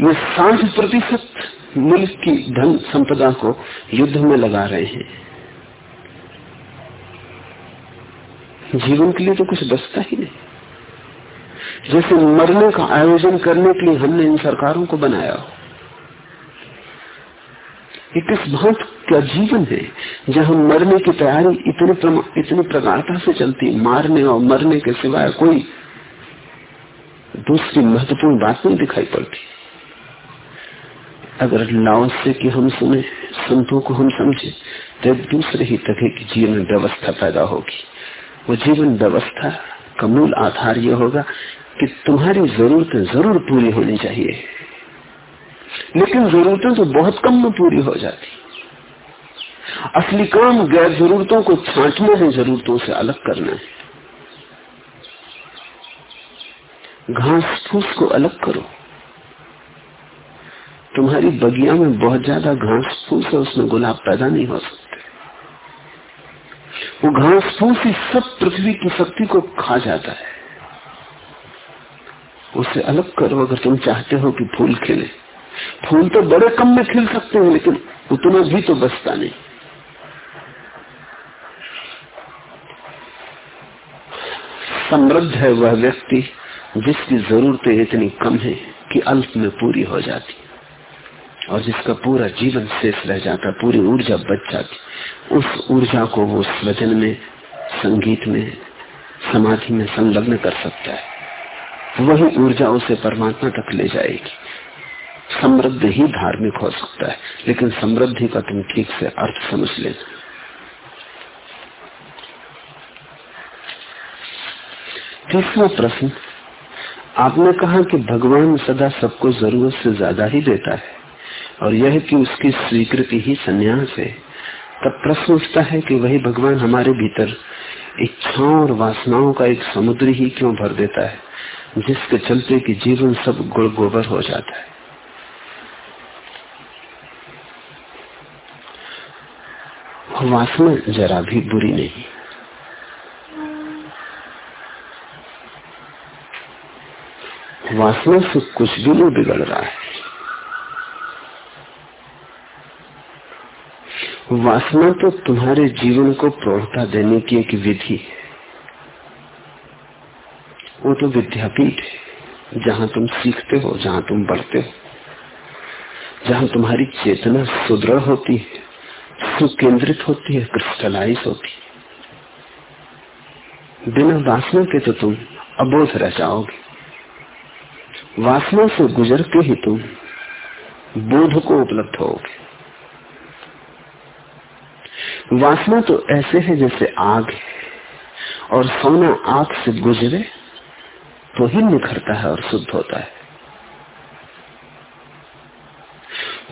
ये साठ प्रतिशत मुल्क की धन संपदा को युद्ध में लगा रहे हैं। जीवन के लिए तो कुछ बचता ही नहीं। जैसे मरने का आयोजन करने के लिए हमने इन सरकारों को बनाया हो। ये किस भात का जीवन है, जहाँ मरने की तैयारी इतनी इतनी प्रगाढ़ता से चलती, मारने और मरने के सिवाय कोई दूसरी महत्वपूर्ण बात नहीं दिखाई पड़ती। अगर लाओ से कि हम सुने, संतों को हम समझे तो एक दूसरे ही तरह की जीवन व्यवस्था पैदा होगी। वो जीवन व्यवस्था का मूल आधार ये होगा कि तुम्हारी जरूरतें ज़रूर पूरी होनी चाहिए। लेकिन जरूरतें तो बहुत कम में पूरी हो जाती। असली काम गैर जरूरतों को छांटना है जरूरतों से अलग करना है। घास फूस को अलग करो। तुम्हारी बगिया में बहुत ज़्यादा घास फूस है, उसमें गुलाब पैदा नहीं हो सकते। वो घास फूस ही सब पृथ्वी की शक्ति को खा जाता है। उसे अलग करो अगर तुम चाहते हो कि फूल खिले। फूल तो बड़े कम में खिल सकते हैं, लेकिन उतना भी तो बचता नहीं। समृद्ध है वह व्यक्ति जिसकी जरूरतें इतनी कम है कि अल्प में पूरी हो जाती। और जिसका पूरा जीवन शेष रह जाता, पूरी ऊर्जा बच जाती, उस ऊर्जा को वो स्वजन में, संगीत में, समाधि में संलग्न कर सकता है। वही ऊर्जा उसे परमात्मा तक ले जाएगी। समृद्ध ही धार्मिक हो सकता है, लेकिन समृद्धि का तुम ठीक से अर्थ समझ लेना। तीसरा प्रश्न, आपने कहा कि भगवान सदा सबको ज़रूरत से ज़्यादा ही देता है, और यह कि उसकी स्वीकृति ही संन्यास है, तब प्रश्न उठता है कि वही भगवान हमारे भीतर इच्छाओं और वासनाओं का एक समुद्र ही क्यों भर देता है, जिसके चलते कि जीवन सब गुड़ गोबर हो जाता है। वासना जरा भी बुरी नहीं। वासना से कुछ भी नहीं बिगड़ रहा है। वासना तो तुम्हारे जीवन को प्रौढ़ता देने की एक विधि है। वो तो विद्यापीठ है, जहाँ तुम सीखते हो, जहाँ तुम बढ़ते हो, जहाँ तुम्हारी चेतना सुदृढ़ होती है। सुकेंद्रित होती है, क्रिस्टलाइज होती है। बिना वासना के तो तुम अबोध रह जाओगे। वासना से गुजर के ही तुम बोध को उपलब्ध होगे। वासना तो ऐसे है जैसे आग है, और सोना आग से गुजरे तो ही निखरता है और शुद्ध होता है।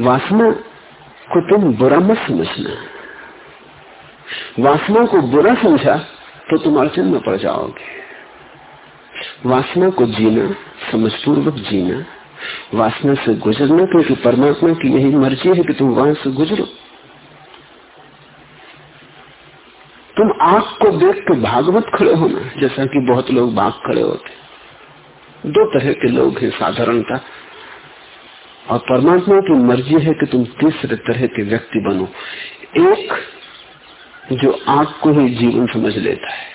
वासना को तुम बुरा मत समझना। वासना को बुरा समझा तो तुम अड़चन में पड़ जाओगे। वासना को जीना, समझपूर्वक जीना, वासना से गुजरना क्योंकि परमात्मा की यही मर्ज़ी है कि तुम वहाँ से गुजरो। तुम आग को देख के भागवत खड़े होना, जैसा कि बहुत लोग भाग खड़े होते दो तरह के लोग हैं साधारणता। और परमात्मा की मर्ज़ी है कि तुम तीसरे तरह के व्यक्ति बनो। एक जो आग को ही जीवन समझ लेता है,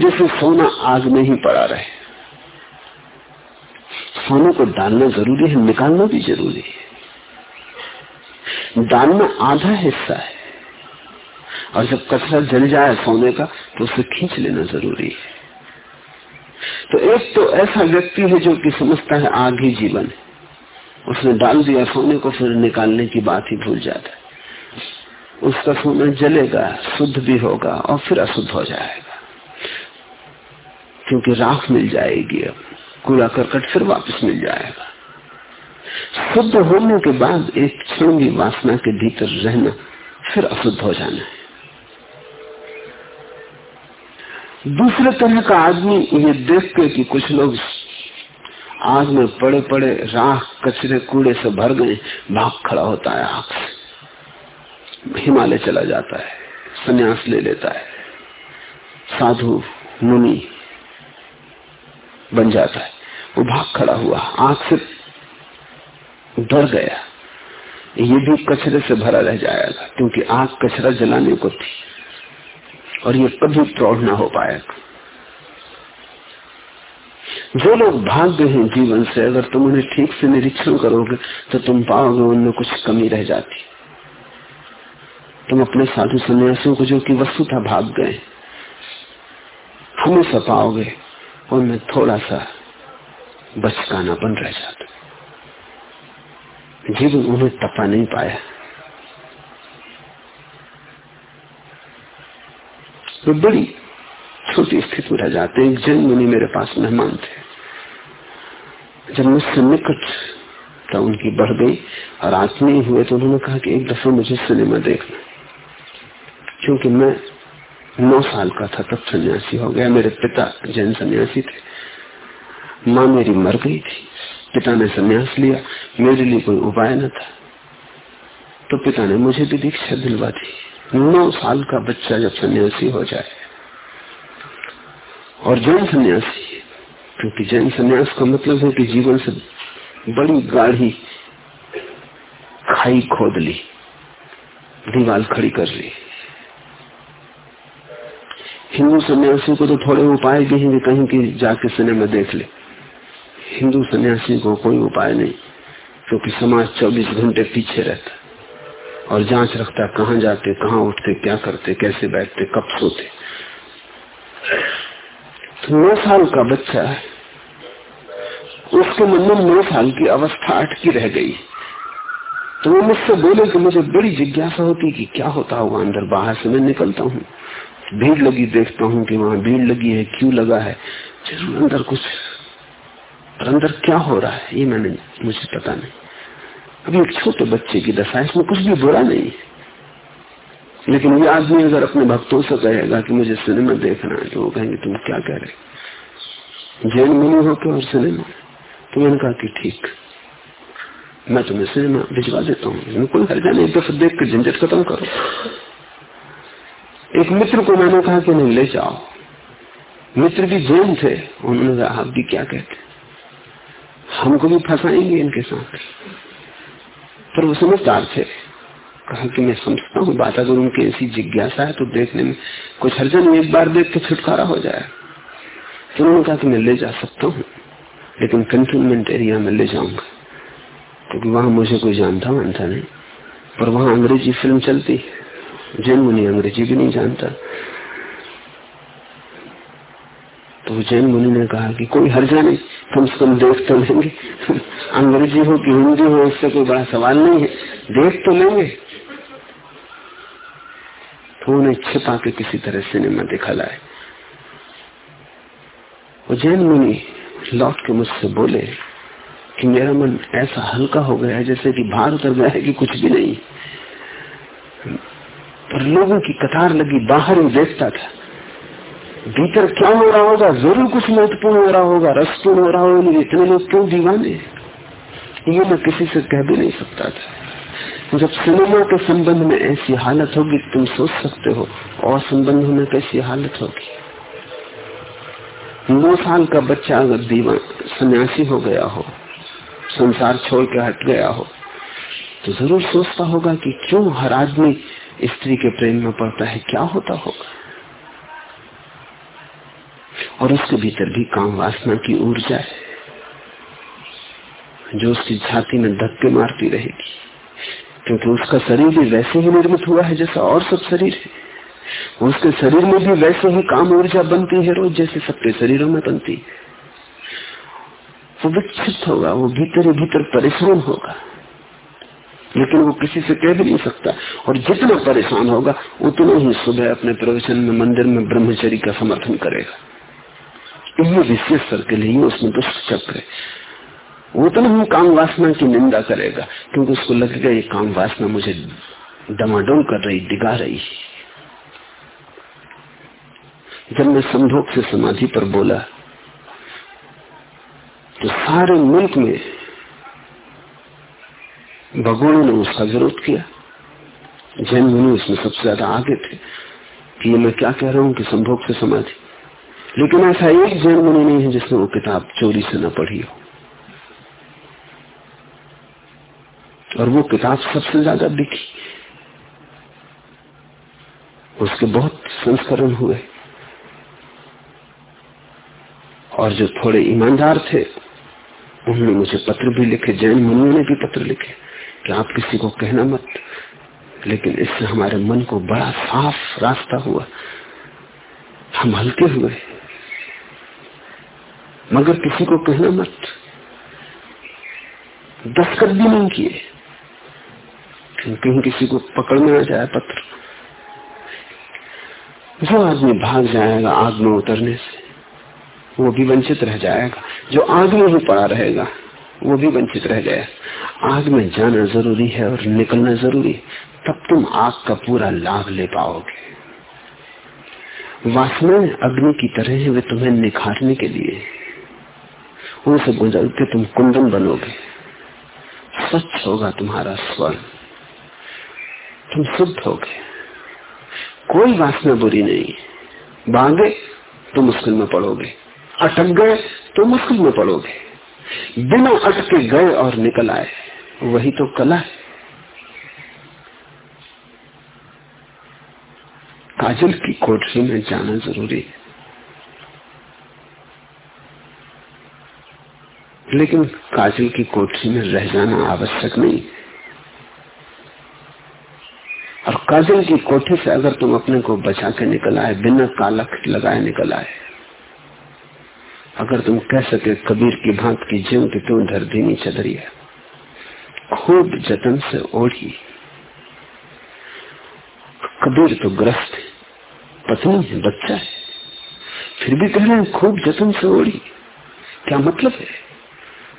जैसे सोना आग में ही पड़ा रहे। सोने को डालना ज़रूरी है, निकालना भी ज़रूरी है। डालना आधा हिस्सा है। और जब कचरा जल जाए सोने का तो उसे खींच लेना ज़रूरी है। तो एक तो ऐसा व्यक्ति है जो कि समझता है आग ही जीवन है। उसने डाल दिया, सोने को फिर निकालने की बात ही भूल जाता है। उसका सोना जलेगा, शुद्ध भी होगा और फिर अशुद्ध हो जाएगा। क्योंकि राख मिल जाएगी अब, कूड़ा करकट फिर वापस मिल जाएगा। शुद्ध होने के बाद एक क्षण वासना के भीतर रहना फिर अशुद्ध हो जाना है। दूसरे तरह का आदमी ये देख के कि कुछ लोग आग में पड़े पड़े राख, कचरे, कूड़े से भर गए, भाग खड़ा होता है आग से। हिमालय चला जाता है, संन्यास ले लेता है। साधु, मुनि बन जाता है। वो भाग खड़ा हुआ, आग से डर गया। ये भी कचरे से भरा रह जाएगा, क्योंकि आग कचरा जलाने को थी, और ये कभी प्रौढ़ ना हो पाएगा। जो लोग भाग गए हैं जीवन से। अगर तुम उन्हें ठीक से निरीक्षण करोगे तो तुम पाओगे उनमें कुछ कमी रह जाती। तुम अपने साधु सन्यासियों को जो कि वस्तु था भाग गए हमेशा पाओगे उनमें थोड़ा सा बचकानापन रह जाता। जीवन उन्हें तपा नहीं पाया। वो बड़ी छोटी स्थिति रह जाते एक जन मुनि मेरे पास मेहमान थे। जब मुझसे निकट तो उनकी बढ़ गई और आत्मीय हुए तो उन्होंने कहा कि एक दफ़ा मुझे सिनेमा देखना। क्योंकि मैं नौ साल का था, तब सन्यासी हो गया। मेरे पिता जैन सन्यासी थे। माँ मेरी मर गई थी। पिता ने सन्यास लिया। मेरे लिए कोई उपाय न था। तो पिता ने मुझे भी दीक्षा दिलवा दी। नौ साल का बच्चा जब सन्यासी हो जाए और जैन सन्यासी क्योंकि जैन सन्यास का मतलब है कि जीवन से बड़ी गाढ़ी खाई खोद ली दीवार खड़ी कर ली। हिंदू सन्यासी को तो थोड़े उपाय भी हैं कहीं की जाके सिनेमा देख ले। हिंदू सन्यासी को कोई उपाय नहीं, क्योंकि समाज 24 घंटे पीछे रहता और जाँच रखता कहाँ जाते, कहाँ उठते, क्या करते, कैसे बैठते, कब सोते। तो नौ साल का बच्चा उसके मन में साल की अवस्था अटकी रह गई। तो वो मुझसे बोले कि मुझे बड़ी जिज्ञासा होती कि क्या होता होगा अंदर, बाहर से मैं निकलता हूँ। भीड़ लगी, देखता हूँ कि वहाँ भीड़ लगी है, क्यों लगा है। ज़रूर अंदर कुछ। और अंदर क्या हो रहा है, ये मैंने, मुझे पता नहीं। अभी एक छोटे बच्चे की दशा इसमें कुछ भी बुरा नहीं है। लेकिन ये आदमी अगर अपने भक्तों से कहेगा कि मुझे सिनेमा देखना है तो वो कहेंगे, तुम क्या कह रहे जैन मुनि हो के और सिनेमा। तो मैंने कहा कि ठीक। मैं तुम्हें सिनेमा भिजवा देता हूँ। कोई हर जाने एक दफ़ा देख कर झंझट खत्म करो। एक मित्र को मैंने कहा कि नहीं, ले जाओ। मित्र भी जैन थे, उन्होंने कहा, आप भी क्या कहते हमको भी फंसाएँगे इनके साथ। पर वो समझदार थे। कहा कि मैं समझता हूँ, बात अगर उनकी ऐसी जिज्ञासा है तो देखने में कुछ हर्जन एक बार देख के छुटकारा हो जाए। तो उन्होंने कहा कि मैं ले जा सकता हूँ। लेकिन कंटेनमेंट एरिया में ले जाऊँगा। क्योंकि वहाँ मुझे कोई जानता मानता नहीं। पर वहाँ अंग्रेज़ी फ़िल्म चलती है। जैन मुनि अंग्रेज़ी भी नहीं जानता। तो जैन मुनि ने कहा कि कोई हर्जा नहीं, कम से कम देख तो लेंगे। अंग्रेज़ी हो कि हिंदी हो, इससे कोई बड़ा सवाल नहीं है। देख तो लेंगे। तो उन्हें छिपा के किसी तरह सिनेमा दिखा लाए। वो जैन मुनि लौट के मुझसे बोले कि मेरा मन ऐसा हल्का हो गया जैसे कि भार उतर गया है कि कुछ भी नहीं। पर लोगों की कतार लगी, बाहर ही देखता था। भीतर क्या हो रहा होगा? ज़रूर कुछ महत्वपूर्ण हो रहा होगा, रसपूर्ण हो रहा होगा इतने लोग क्यों दीवाने? ये मैं किसी से कह भी नहीं सकता था। जब सिनेमा के संबंध में ऐसी हालत होगी, तुम सोच सकते हो, और संबंधों में कैसी हालत होगी। नौ साल का बच्चा अगर दीवान, सन्यासी हो गया हो, संसार छोड़ के हट गया हो तो ज़रूर सोचता होगा कि क्यों हर आदमी स्त्री के प्रेम में पड़ता है, क्या होता होगा? और उसके भीतर भी काम वासना की ऊर्जा है, जो उसकी छाती में धक्के मारती रहेगी, क्योंकि उसका शरीर भी वैसे ही निर्मित हुआ है जैसा और सब शरीर है। उसके शरीर में भी वैसे ही काम ऊर्जा बनती है रोज, जैसे सबके शरीरों में बनती है। वो विक्षिप्त होगा, वो भीतर ही भीतर परेशान होगा। लेकिन वो किसी से कह भी नहीं सकता। और जितना परेशान होगा, उतना ही सुबह अपने प्रवचन में, मंदिर में ब्रह्मचरी का समर्थन करेगा। ये विशेष सर्कल है उसमें दुष्ट चक्र है। उतना ही काम वासना की निंदा करेगा, क्योंकि उसको लगेगा, ये काम वासना मुझे डमाडोल कर रही दिगा रही जब मैं संभोग से समाधि पर बोला तो सारे मुल्क में भगवानों ने उसका विरोध किया। जैन मुनि उसमें सबसे ज़्यादा आगे थे कि ये मैं क्या कह रहा हूँ कि संभोग से समाधि। लेकिन ऐसा एक जैन मुनि नहीं है जिसने वो किताब चोरी से न पढ़ी हो। और वो किताब सबसे ज़्यादा बिकी। उसके बहुत संस्करण हुए। और जो थोड़े ईमानदार थे, उन्होंने मुझे पत्र भी लिखे, जैन मुनियों ने भी पत्र लिखे कि आप किसी को कहना मत। लेकिन इससे हमारे मन को बड़ा साफ़ रास्ता हुआ। हम हल्के हुए। मगर किसी को कहना मत। दस्खत भी नहीं किए। कहीं किसी को पकड़ में आ जाए पत्र? जो आदमी भाग जाएगा, आग में उतरने से। वो भी वंचित रह जाएगा। जो आग में ही पड़ा रहेगा, वो भी वंचित रह जाएगा। आग में जाना ज़रूरी है और निकलना ज़रूरी। तब तुम आग का पूरा लाभ ले पाओगे। वासनाएँ अग्नि की तरह है वे तुम्हें निखारने के लिए। उनसे गुजर के तुम कुंदन बनोगे। स्वच्छ होगा तुम्हारा स्वर्ण तुम शुद्ध होगे। कोई वासना बुरी नहीं। भागे तो मुश्किल में पड़ोगे। अटक गए तो मुश्किल में पड़ोगे बिना अटके गए और निकल आए, वही तो कला है। काजल की कोठरी में जाना ज़रूरी है। लेकिन काजल की कोठरी में रह जाना आवश्यक नहीं। और काजल की कोठी से अगर तुम अपने को बचा के निकल आए, बिना काला लगाए निकल आए अगर तुम कह सके कबीर की भांत की ज्यो कि क्यों धर धीमी चदरिया खूब जतन से ओढ़ी। कबीर तो ग्रस्त है पत्नी है बच्चा है। फिर भी कह रहे हैं, खूब जतन से ओढ़ी। क्या मतलब है?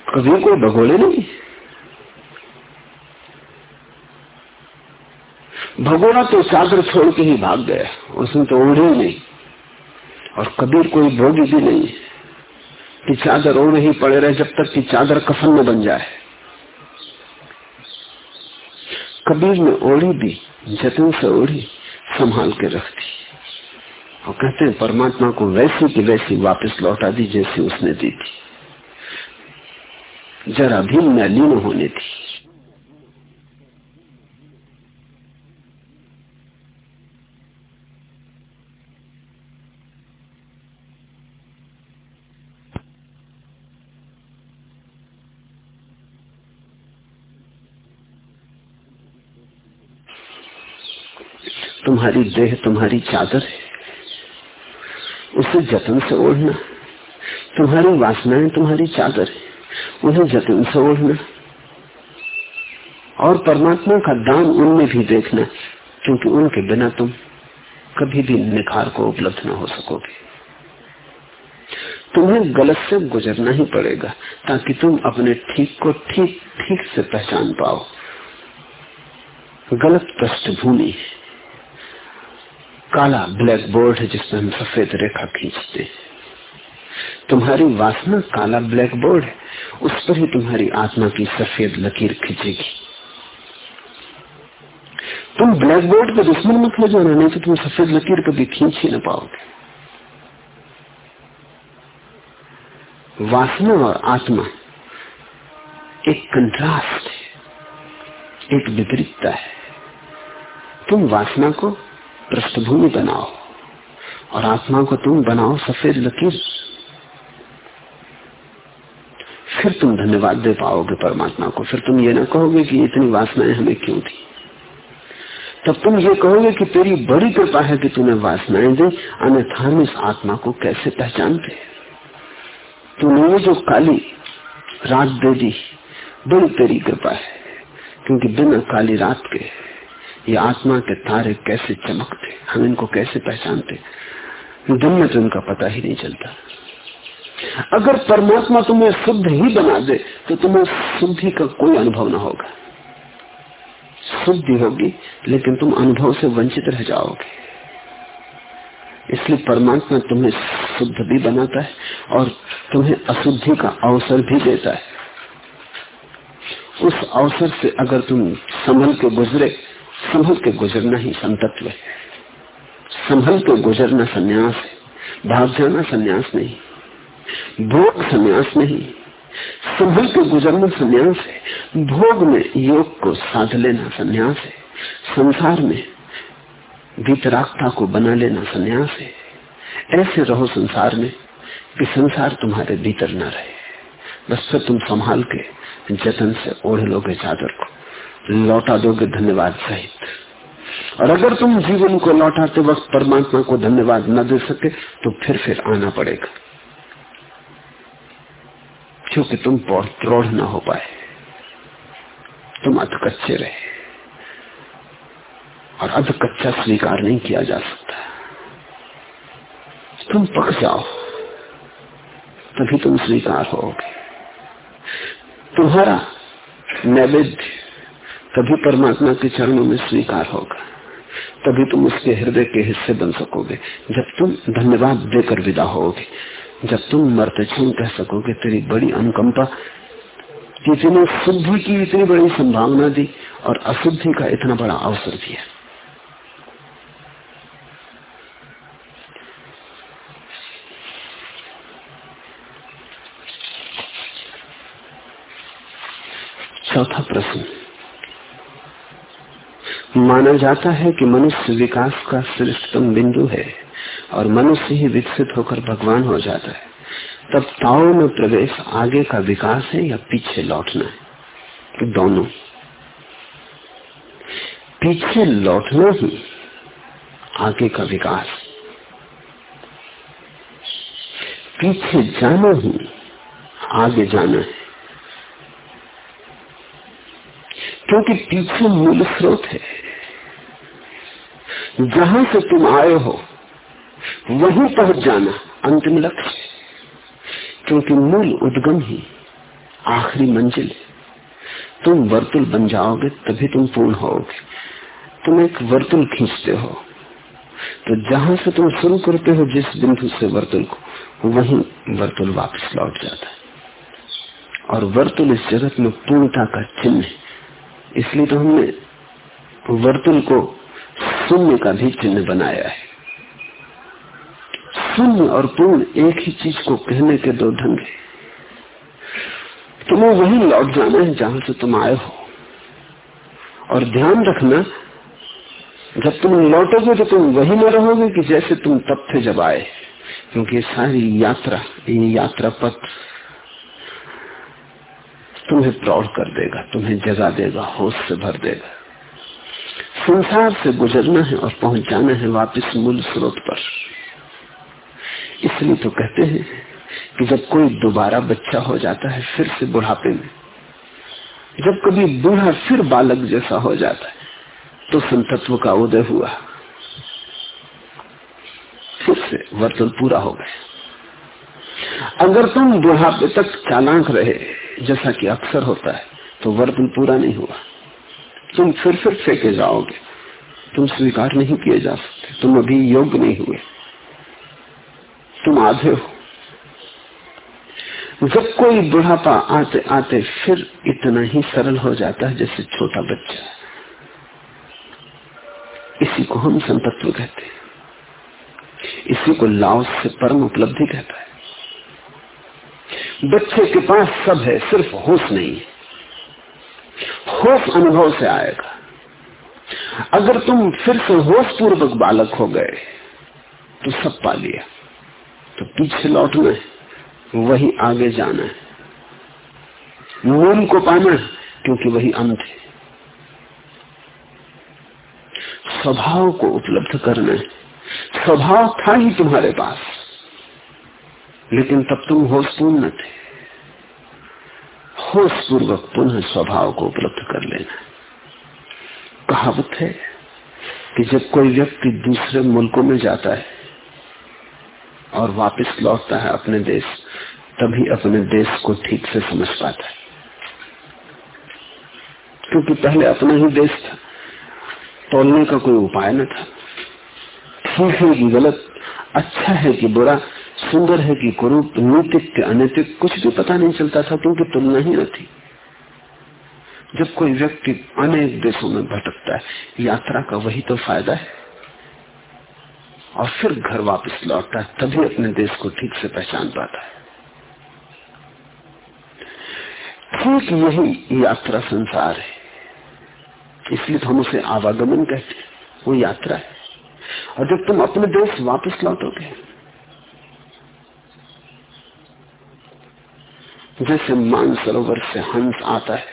कबीर को भगोले नहीं भगोड़ा तो चादर छोड़ के ही भाग गया, उसने तो ओढ़ी नहीं। और कबीर कोई भोगी भी नहीं है। कि चादर ओढ़ ही पड़े रहे जब तक कि चादर कफन में बन जाए। कबीर ने ओढ़ी भी जतन से ओढ़ी संभाल के रख दी। और कहते हैं, परमात्मा को वैसी की वैसी वापस लौटा दी जैसी उसने दी थी। जरा भी मैली होने थी तुम्हारी देह, तुम्हारी चादर है। उसे जतन से ओढ़ना, तुम्हारी वासनाएँ तुम्हारी चादर है। उन्हें जतन से ओढ़ना और परमात्मा का दान उनमें भी देखना, क्योंकि उनके बिना तुम कभी भी निखार को उपलब्ध न हो सकोगे। तुम्हें गलत से गुजरना ही पड़ेगा, ताकि तुम अपने ठीक को ठीक ठीक से पहचान पाओ। गलत पृष्ठभूमि है। काला ब्लैक बोर्ड है जिसमें हम सफ़ेद रेखा खींचते तुम्हारी वासना काला ब्लैक बोर्ड है, उस पर ही तुम्हारी आत्मा की सफ़ेद लकीर खींचेगी। तुम ब्लैक बोर्ड पे दुश्मन मत हो जाना, नहीं तो तुम सफ़ेद लकीर कभी खींच ही ना पाओगे। वासना और आत्मा एक कंट्रास्ट है, एक विपरीतता है। तुम वासना को पृष्ठभूमि बनाओ। और आत्मा को तुम बनाओ सफ़ेद लकीर। फिर तुम धन्यवाद दे पाओगे परमात्मा को। फिर तुम ये ना कहोगे कि इतनी वासनाएँ हमें क्यों थी? तब तुम ये कहोगे कि तेरी बड़ी कृपा है कि तूने वासनाएँ दी, अन्यथा हम इस आत्मा को कैसे पहचानते? तूने ये जो काली रात दे दी, बड़ी तेरी कृपा है, क्योंकि बिना काली रात के ये आत्मा के तारे कैसे चमकते, हम इनको कैसे पहचानते? दिन में तो इनका पता ही नहीं चलता। अगर परमात्मा तुम्हें शुद्ध ही बना दे तो तुम्हें शुद्धि का कोई अनुभव ना होगा। शुद्धि होगी, लेकिन तुम अनुभव से वंचित रह जाओगे। इसलिए परमात्मा तुम्हें शुद्ध भी बनाता है और तुम्हें अशुद्धि का अवसर भी देता है। उस अवसर से अगर तुम संभल के गुजरे संभल के गुजरना ही संतत्व है। संभल के गुजरना संन्यास है। भाग जाना संन्यास नहीं। भोग संन्यास नहीं। संभल के गुजरना संन्यास है। भोग में योग को साध लेना संन्यास है। संसार में वितरागता को बना लेना संन्यास है। ऐसे रहो संसार में कि संसार तुम्हारे भीतर न रहे। बस फिर तुम संभाल के जतन से ओढ़ लोगे चादर को। लौटा दोगे धन्यवाद सहित। और अगर तुम जीवन को लौटाते वक्त परमात्मा को धन्यवाद न दे सके तो फिर फिर आना पड़ेगा। क्योंकि तुम प्रौढ़ न हो पाए। तुम अध कच्चे रहे। और अध कच्चा स्वीकार नहीं किया जा सकता। तुम पक जाओ, तभी तुम स्वीकार होगे। तुम्हारा नैवेद्य तभी परमात्मा के चरणों में स्वीकार होगा। तभी तुम उसके हृदय के हिस्से बन सकोगे। जब तुम धन्यवाद देकर विदा होगे, जब तुम मरते क्षण कह सकोगे, तेरी बड़ी अनुकंपा, किसी शुद्धि की इतनी बड़ी संभावना दी और अशुद्धि का इतना बड़ा अवसर दिया। चौथा प्रश्न। माना जाता है कि मनुष्य विकास का श्रेष्ठतम बिंदु है और मनुष्य ही विकसित होकर भगवान हो जाता है। तब ताओ में प्रवेश आगे का विकास है या पीछे लौटना है? दोनों। पीछे लौटना ही आगे का विकास। पीछे जाना ही आगे जाना है। क्योंकि पीछे मूल स्रोत है। जहाँ से तुम आए हो, वहीं पहुँच जाना अंतिम लक्ष्य क्योंकि मूल उद्गम ही आखिरी मंजिल है। तुम वर्तुल बन जाओगे, तभी तुम पूर्ण होगे। तुम एक वर्तुल खींचते हो। तो जहाँ से तुम शुरू करते हो, जिस बिंदु से वर्तुल को, वहीं वर्तुल वापस लौट जाता है। और वर्तुल इस जगत में पूर्णता का चिन्ह है। इसलिए तो हमने वर्तुल को शून्य का भी चिन्ह बनाया है। शून्य और पूर्ण एक ही चीज़ को कहने के दो ढंग है। तुम्हें वही लौट जाना है जहाँ से तुम आए हो। और ध्यान रखना, जब तुम लौटोगे तो तुम वही में रहोगे कि जैसे तुम तब थे जब आए। क्योंकि सारी यात्रा, ये यात्रा पथ तुम्हें प्रौढ़ कर देगा, तुम्हें जगा देगा, होश से भर देगा। संसार से गुजरना है और पहुँच जाना है वापस मूल स्रोत पर। इसलिए तो कहते हैं कि जब कोई दोबारा बच्चा हो जाता है, फिर से बुढ़ापे में। जब कभी बूढ़ा फिर बालक जैसा हो जाता है तो संतत्व का उदय हुआ। फिर से वर्तन पूरा हो गया। अगर तुम बुढ़ापे तक चालाक रहे जैसा कि अक्सर होता है तो वर्तन पूरा नहीं हुआ। तुम फिर फिर फेंके जाओगे। तुम स्वीकार नहीं किए जा सकते। तुम अभी योग्य नहीं हुए। तुम आधे हो। जब कोई बुढ़ापा आते आते फिर इतना ही सरल हो जाता है जैसे छोटा बच्चा इसी को हम संतत्व कहते हैं। इसी को लाओस से परम उपलब्धि कहता है। बच्चे के पास सब है, सिर्फ़ होश नहीं। होश अनुभव से आएगा। अगर तुम फिर से होश पूर्वक बालक हो गए तो सब पा लिया। तो पीछे लौटना है, वही आगे जाना है। मूल को पाना है क्योंकि वही अंत है। स्वभाव को उपलब्ध करना है। स्वभाव था ही तुम्हारे पास। लेकिन तब तुम होशपूर्ण न थे। होश पूर्वक पुनः स्वभाव को उपलब्ध कर लेना। कहावत है कि जब कोई व्यक्ति दूसरे मुल्कों में जाता है और वापस लौटता है अपने देश, तभी अपने देश को ठीक से समझ पाता है। क्योंकि पहले अपना ही देश था, तोलने का कोई उपाय न था। ठीक है कि गलत अच्छा है कि बुरा सुंदर है कि कुरूप, नीतिक के अनैतिक, कुछ भी पता नहीं चलता था, क्योंकि तुलना ही न थी। जब कोई व्यक्ति अनेक देशों में भटकता है, यात्रा का वही तो फ़ायदा है। और फिर घर वापस लौटता है, तभी अपने देश को ठीक से पहचान पाता है। ठीक यही यात्रा संसार है। इसलिए तो हम उसे आवागमन कहते हैं। वो यात्रा है। और जब तुम अपने देश वापस लौटोगे जैसे मान सरोवर से हंस आता है,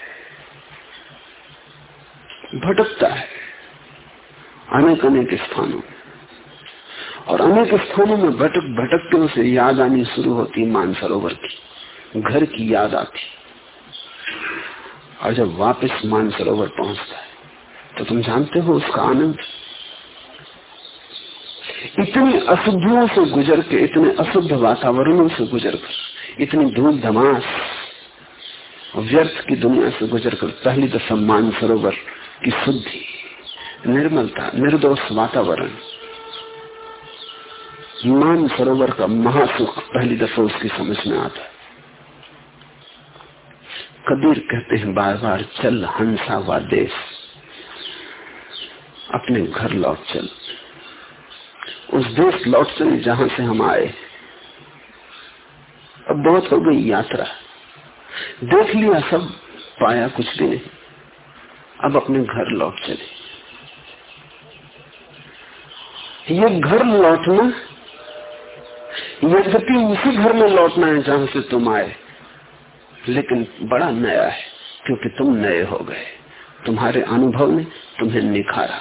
भटकता है अनेक अनेक स्थानों में। और अनेक स्थानों में भटक भटकते उसे याद आनी शुरू होती मान सरोवर की, घर की याद आती। और जब वापस मान सरोवर पहुँचता है तो तुम जानते हो उसका आनंद? इतनी अशुद्धियों से गुजर के, इतने अशुद्ध वातावरणों से गुजर कर इतनी धूल धमास, व्यर्थ की दुनिया से गुजर कर पहली दफ़ा मान सरोवर की शुद्धि, निर्मलता, निर्दोष वातावरण, मान सरोवर का महासुख पहली दफ़ा उसकी समझ में आता है। कबीर कहते हैं बार बार चल हंसा व देश, अपने घर लौट चल। उस देश लौट चल जहाँ से हम आए। अब बहुत हो गई यात्रा। देख लिया सब, पाया कुछ भी नहीं। अब अपने घर लौट चले। ये घर लौटना यद्यपि उसी घर में लौटना है जहाँ से तुम आए। लेकिन बड़ा नया है, क्योंकि तुम नए हो गए। तुम्हारे अनुभव ने तुम्हें निखारा।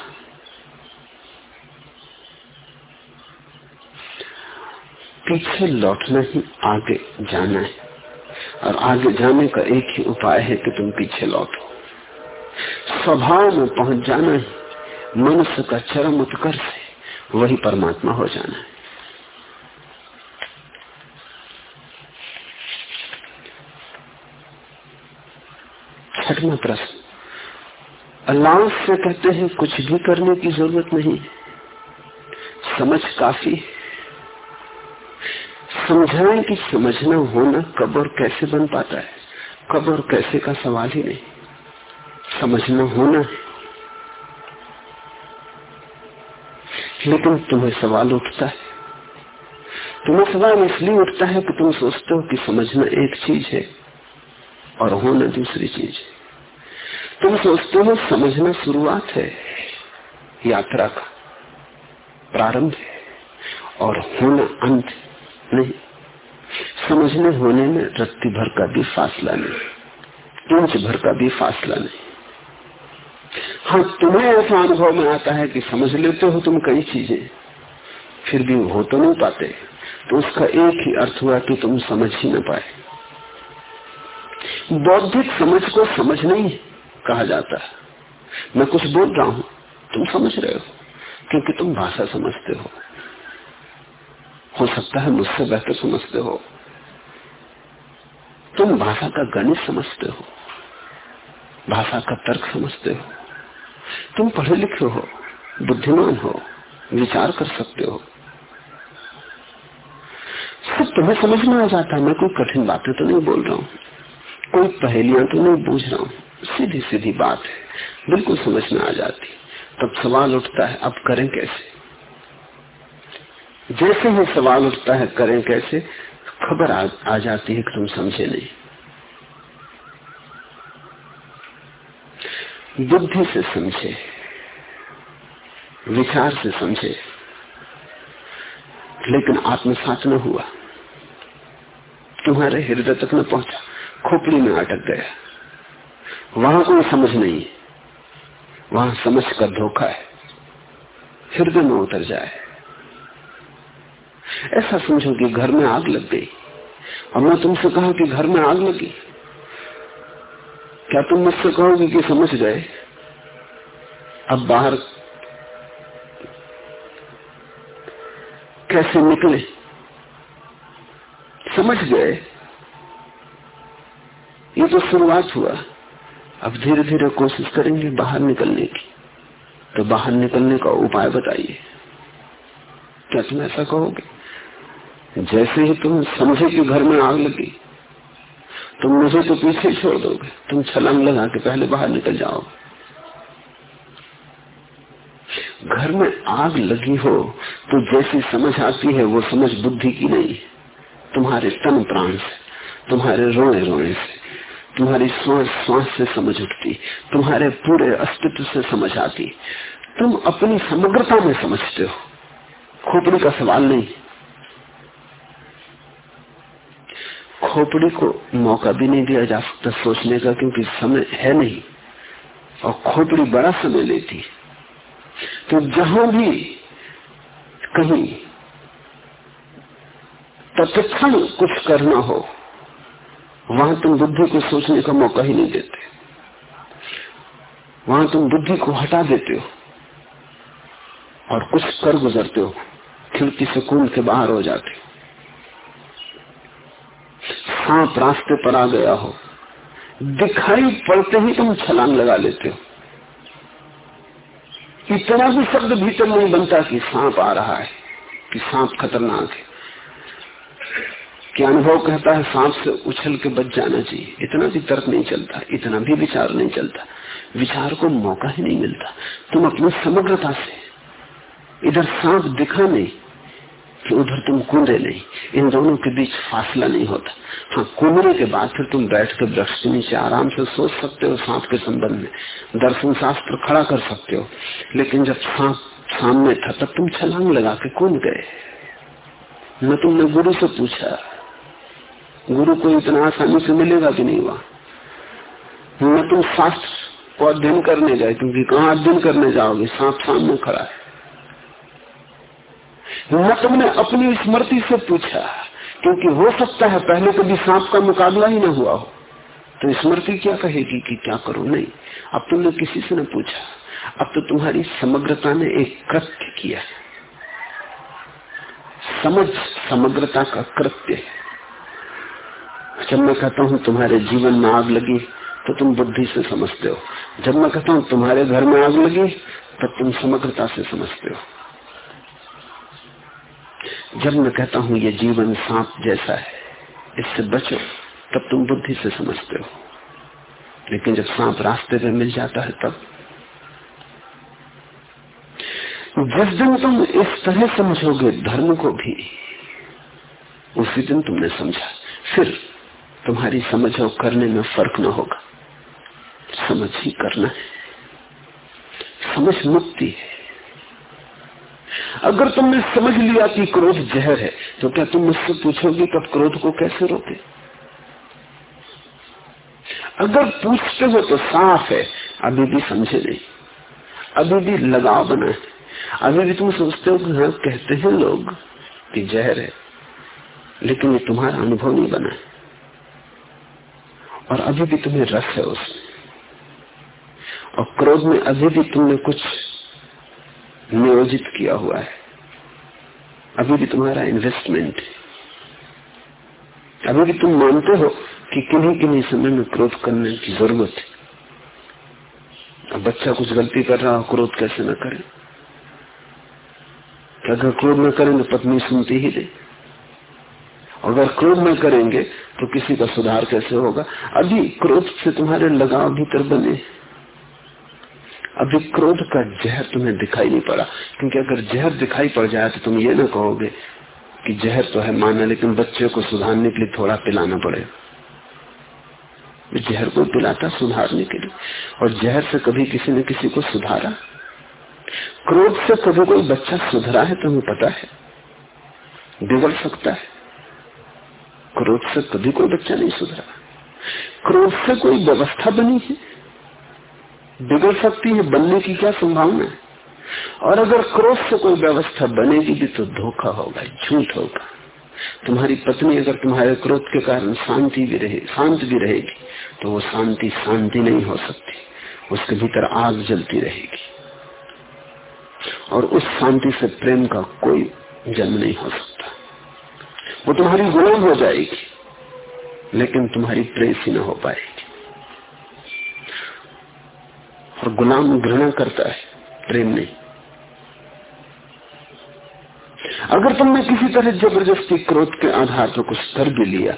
पीछे लौटना ही आगे जाना है। और आगे जाने का एक ही उपाय है कि तुम पीछे लौटो। स्वभाव में पहुँच जाना ही मनुष्य का चरम उत्कर्ष है, वही परमात्मा हो जाना है। छठवा प्रश्न। अल्लाह से कहते हैं, कुछ भी करने की ज़रूरत नहीं। समझ काफ़ी समझाएँ कि समझना होना कब और कैसे बन पाता है? कब और कैसे का सवाल ही नहीं। समझना होना है। लेकिन तुम्हें सवाल उठता है। तुम्हें सवाल इसलिए उठता है कि तुम सोचते हो कि समझना एक चीज़ है और होना दूसरी चीज़ है। तुम सोचते हो समझना शुरुआत है, यात्रा का प्रारंभ है और होना अंत नहीं। समझने होने में रत्ती भर का भी फासला नहीं। इंच भर का भी फासला नहीं। हाँ तुम्हें ऐसा अनुभव में आता है कि समझ लेते हो तुम कई चीज़ें, फिर भी हो तो नहीं पाते। तो उसका एक ही अर्थ हुआ कि तुम समझ ही ना पाए। बौद्धिक समझ को समझ नहीं कहा जाता। है मैं कुछ बोल रहा हूँ, तुम समझ रहे हो, क्योंकि तुम भाषा समझते हो। हो सकता है मुझसे बेहतर समझते हो। तुम भाषा का गणित समझते हो। भाषा का तर्क समझते हो। तुम पढ़े लिखे हो, बुद्धिमान हो, विचार कर सकते हो। सब तुम्हें समझ में आ जाता है, मैं कोई कठिन बातें तो नहीं बोल रहा हूँ। कोई पहेलियाँ तो नहीं बूझ रहा हूँ। सीधी सीधी बात है, बिल्कुल समझ में आ जाती। तब सवाल उठता है, अब करें कैसे? जैसे ही सवाल उठता है करें कैसे? खबर आ, आ जाती है कि तुम समझे नहीं। बुद्धि से समझे विचार से समझे लेकिन आत्मसात न हुआ। तुम्हारे हृदय तक न पहुँचा खोपड़ी में अटक गया। वहाँ कोई समझ नहीं वहाँ समझ का धोखा है। हृदय में उतर जाए। ऐसा समझो कि घर में आग लग गई। और मैं तुमसे कहा कि घर में आग लगी। क्या तुम मुझसे कहोगे कि समझ गए अब बाहर कैसे निकले? समझ गए। ये तो शुरुआत हुआ। अब धीरे धीरे कोशिश करेंगे बाहर निकलने की। तो बाहर निकलने का उपाय बताइए। क्या तुम ऐसा कहोगे? जैसे ही तुम समझे कि घर में आग लगी, तुम मुझे तो पीछे छोड़ दोगे। तुम छलांग लगा के पहले बाहर निकल जाओ। घर में आग लगी हो तो जैसी समझ आती है, वो समझ बुद्धि की नहीं। तुम्हारे तन प्राण से, तुम्हारे रोए रोए से, तुम्हारी श्वास श्वास से समझ उठती, तुम्हारे पूरे अस्तित्व से समझ आती। तुम अपनी समग्रता में समझते हो। खोपड़ी का सवाल नहीं। खोपड़ी को मौका भी नहीं दिया जा सकता सोचने का, क्योंकि समय है नहीं। और खोपड़ी बड़ा समय लेती तो जहाँ भी कहीं तत्क्षण कुछ करना हो, वहाँ तुम बुद्धि को सोचने का मौका ही नहीं देते। वहाँ तुम बुद्धि को हटा देते हो और कुछ कर गुजरते हो। खिड़की से कूद के बाहर हो जाते हो। सांप रास्ते पर आ गया हो? दिखाई पड़ते ही तुम छलांग लगा लेते हो। इतना भी शब्द भीतर नहीं बनता कि सांप आ रहा है, कि सांप खतरनाक है। कि अनुभव कहता है, सांप से उछल के बच जाना चाहिए। इतना भी तर्क नहीं चलता, इतना भी विचार नहीं चलता। विचार को मौका ही नहीं मिलता। तुम अपनी समग्रता से, इधर सांप दिखा नहीं कि उधर तुम कूदे नहीं। इन दोनों के बीच फासला नहीं होता। हाँ कूदने के बाद फिर तुम बैठ के वृक्ष के नीचे आराम से सोच सकते हो सांप के संबंध में। दर्शन शास्त्र खड़ा कर सकते हो। लेकिन जब सांप सामने था, तब तुम छलांग लगा के कूद गए। न तुमने गुरु से पूछा, गुरु को इतना आसानी से मिलेगा कि नहीं वहाँ न तुम शास्त्र को अध्ययन करने गए, क्योंकि कहा अध्ययन करने जाओगे? सांप सामने खड़ा है। न तुमने अपनी स्मृति से पूछा, क्योंकि हो सकता है पहले कभी सांप का मुकाबला ही ना हुआ हो। तो स्मृति क्या कहेगी कि क्या करो? नहीं, अब तुमने किसी से न पूछा। अब तो तुम्हारी समग्रता ने एक कृत्य किया समझ समग्रता का कृत्य है। जब मैं कहता हूँ तुम्हारे जीवन में आग लगी तो तुम बुद्धि से समझते हो। जब मैं कहता हूँ तुम्हारे घर में आग लगी तब तुम समग्रता से समझते हो। जब मैं कहता हूँ, ये जीवन सांप जैसा है, इससे बचो, तब तुम बुद्धि से समझते हो। लेकिन जब सांप रास्ते पे मिल जाता है तब? जिस दिन तुम इस तरह समझोगे धर्म को भी, उसी दिन तुमने समझा। फिर तुम्हारी समझ और करने में फ़र्क न होगा। समझ ही करना है। समझ मुक्ति है। अगर तुमने समझ लिया कि क्रोध जहर है तो क्या तुम मुझसे पूछोगे कब क्रोध को कैसे रोके? अगर पूछते हो तो साफ़ है, अभी भी समझे नहीं। अभी भी लगाव बना है। अभी भी तुम सोचते हो कि हाँ कहते हैं लोग कि जहर है, लेकिन ये तुम्हारा अनुभव नहीं बना है। और अभी भी तुम्हें रस है उसमें। और क्रोध में अभी भी तुमने कुछ नियोजित किया हुआ है। अभी भी तुम्हारा इन्वेस्टमेंट है। अभी भी तुम मानते हो कि किन्हीं किन्हीं समय में क्रोध करने की ज़रूरत है। अब बच्चा कुछ गलती कर रहा हो, क्रोध कैसे न करे? अगर क्रोध न करें तो पत्नी सुनती ही नहीं। अगर क्रोध न करेंगे तो किसी का सुधार कैसे होगा? अभी क्रोध से तुम्हारे लगाव भीतर बने अभी क्रोध का जहर तुम्हें दिखाई नहीं पड़ा, क्योंकि अगर जहर दिखाई पड़ जाए तो तुम ये ना कहोगे कि जहर तो है माना, लेकिन बच्चे को सुधारने के लिए थोड़ा पिलाना पड़ेगा जहर को पिलाता सुधारने के लिए, और जहर से कभी किसी ने किसी को सुधारा। क्रोध से कभी कोई बच्चा सुधरा है, तुम्हें पता है? बिगड़ सकता है। क्रोध से कभी कोई बच्चा नहीं सुधरा। क्रोध से कोई व्यवस्था बनी है बिगड़ सकती है बनने की क्या संभावना है? और अगर क्रोध से कोई व्यवस्था बनेगी भी तो धोखा होगा, झूठ होगा। तुम्हारी पत्नी अगर तुम्हारे क्रोध के कारण शांति भी रहे, शांत भी रहेगी तो वो शांति शांति नहीं हो सकती। उसके भीतर आग जलती रहेगी। और उस शांति से प्रेम का कोई जन्म नहीं हो सकता। वो तुम्हारी गुलाम हो जाएगी, लेकिन तुम्हारी प्रेसी न हो पाएगी। और गुलाम घृणा करता है, प्रेम नहीं। अगर तुमने किसी तरह ज़बरदस्ती क्रोध के आधार पर कुछ कर भी लिया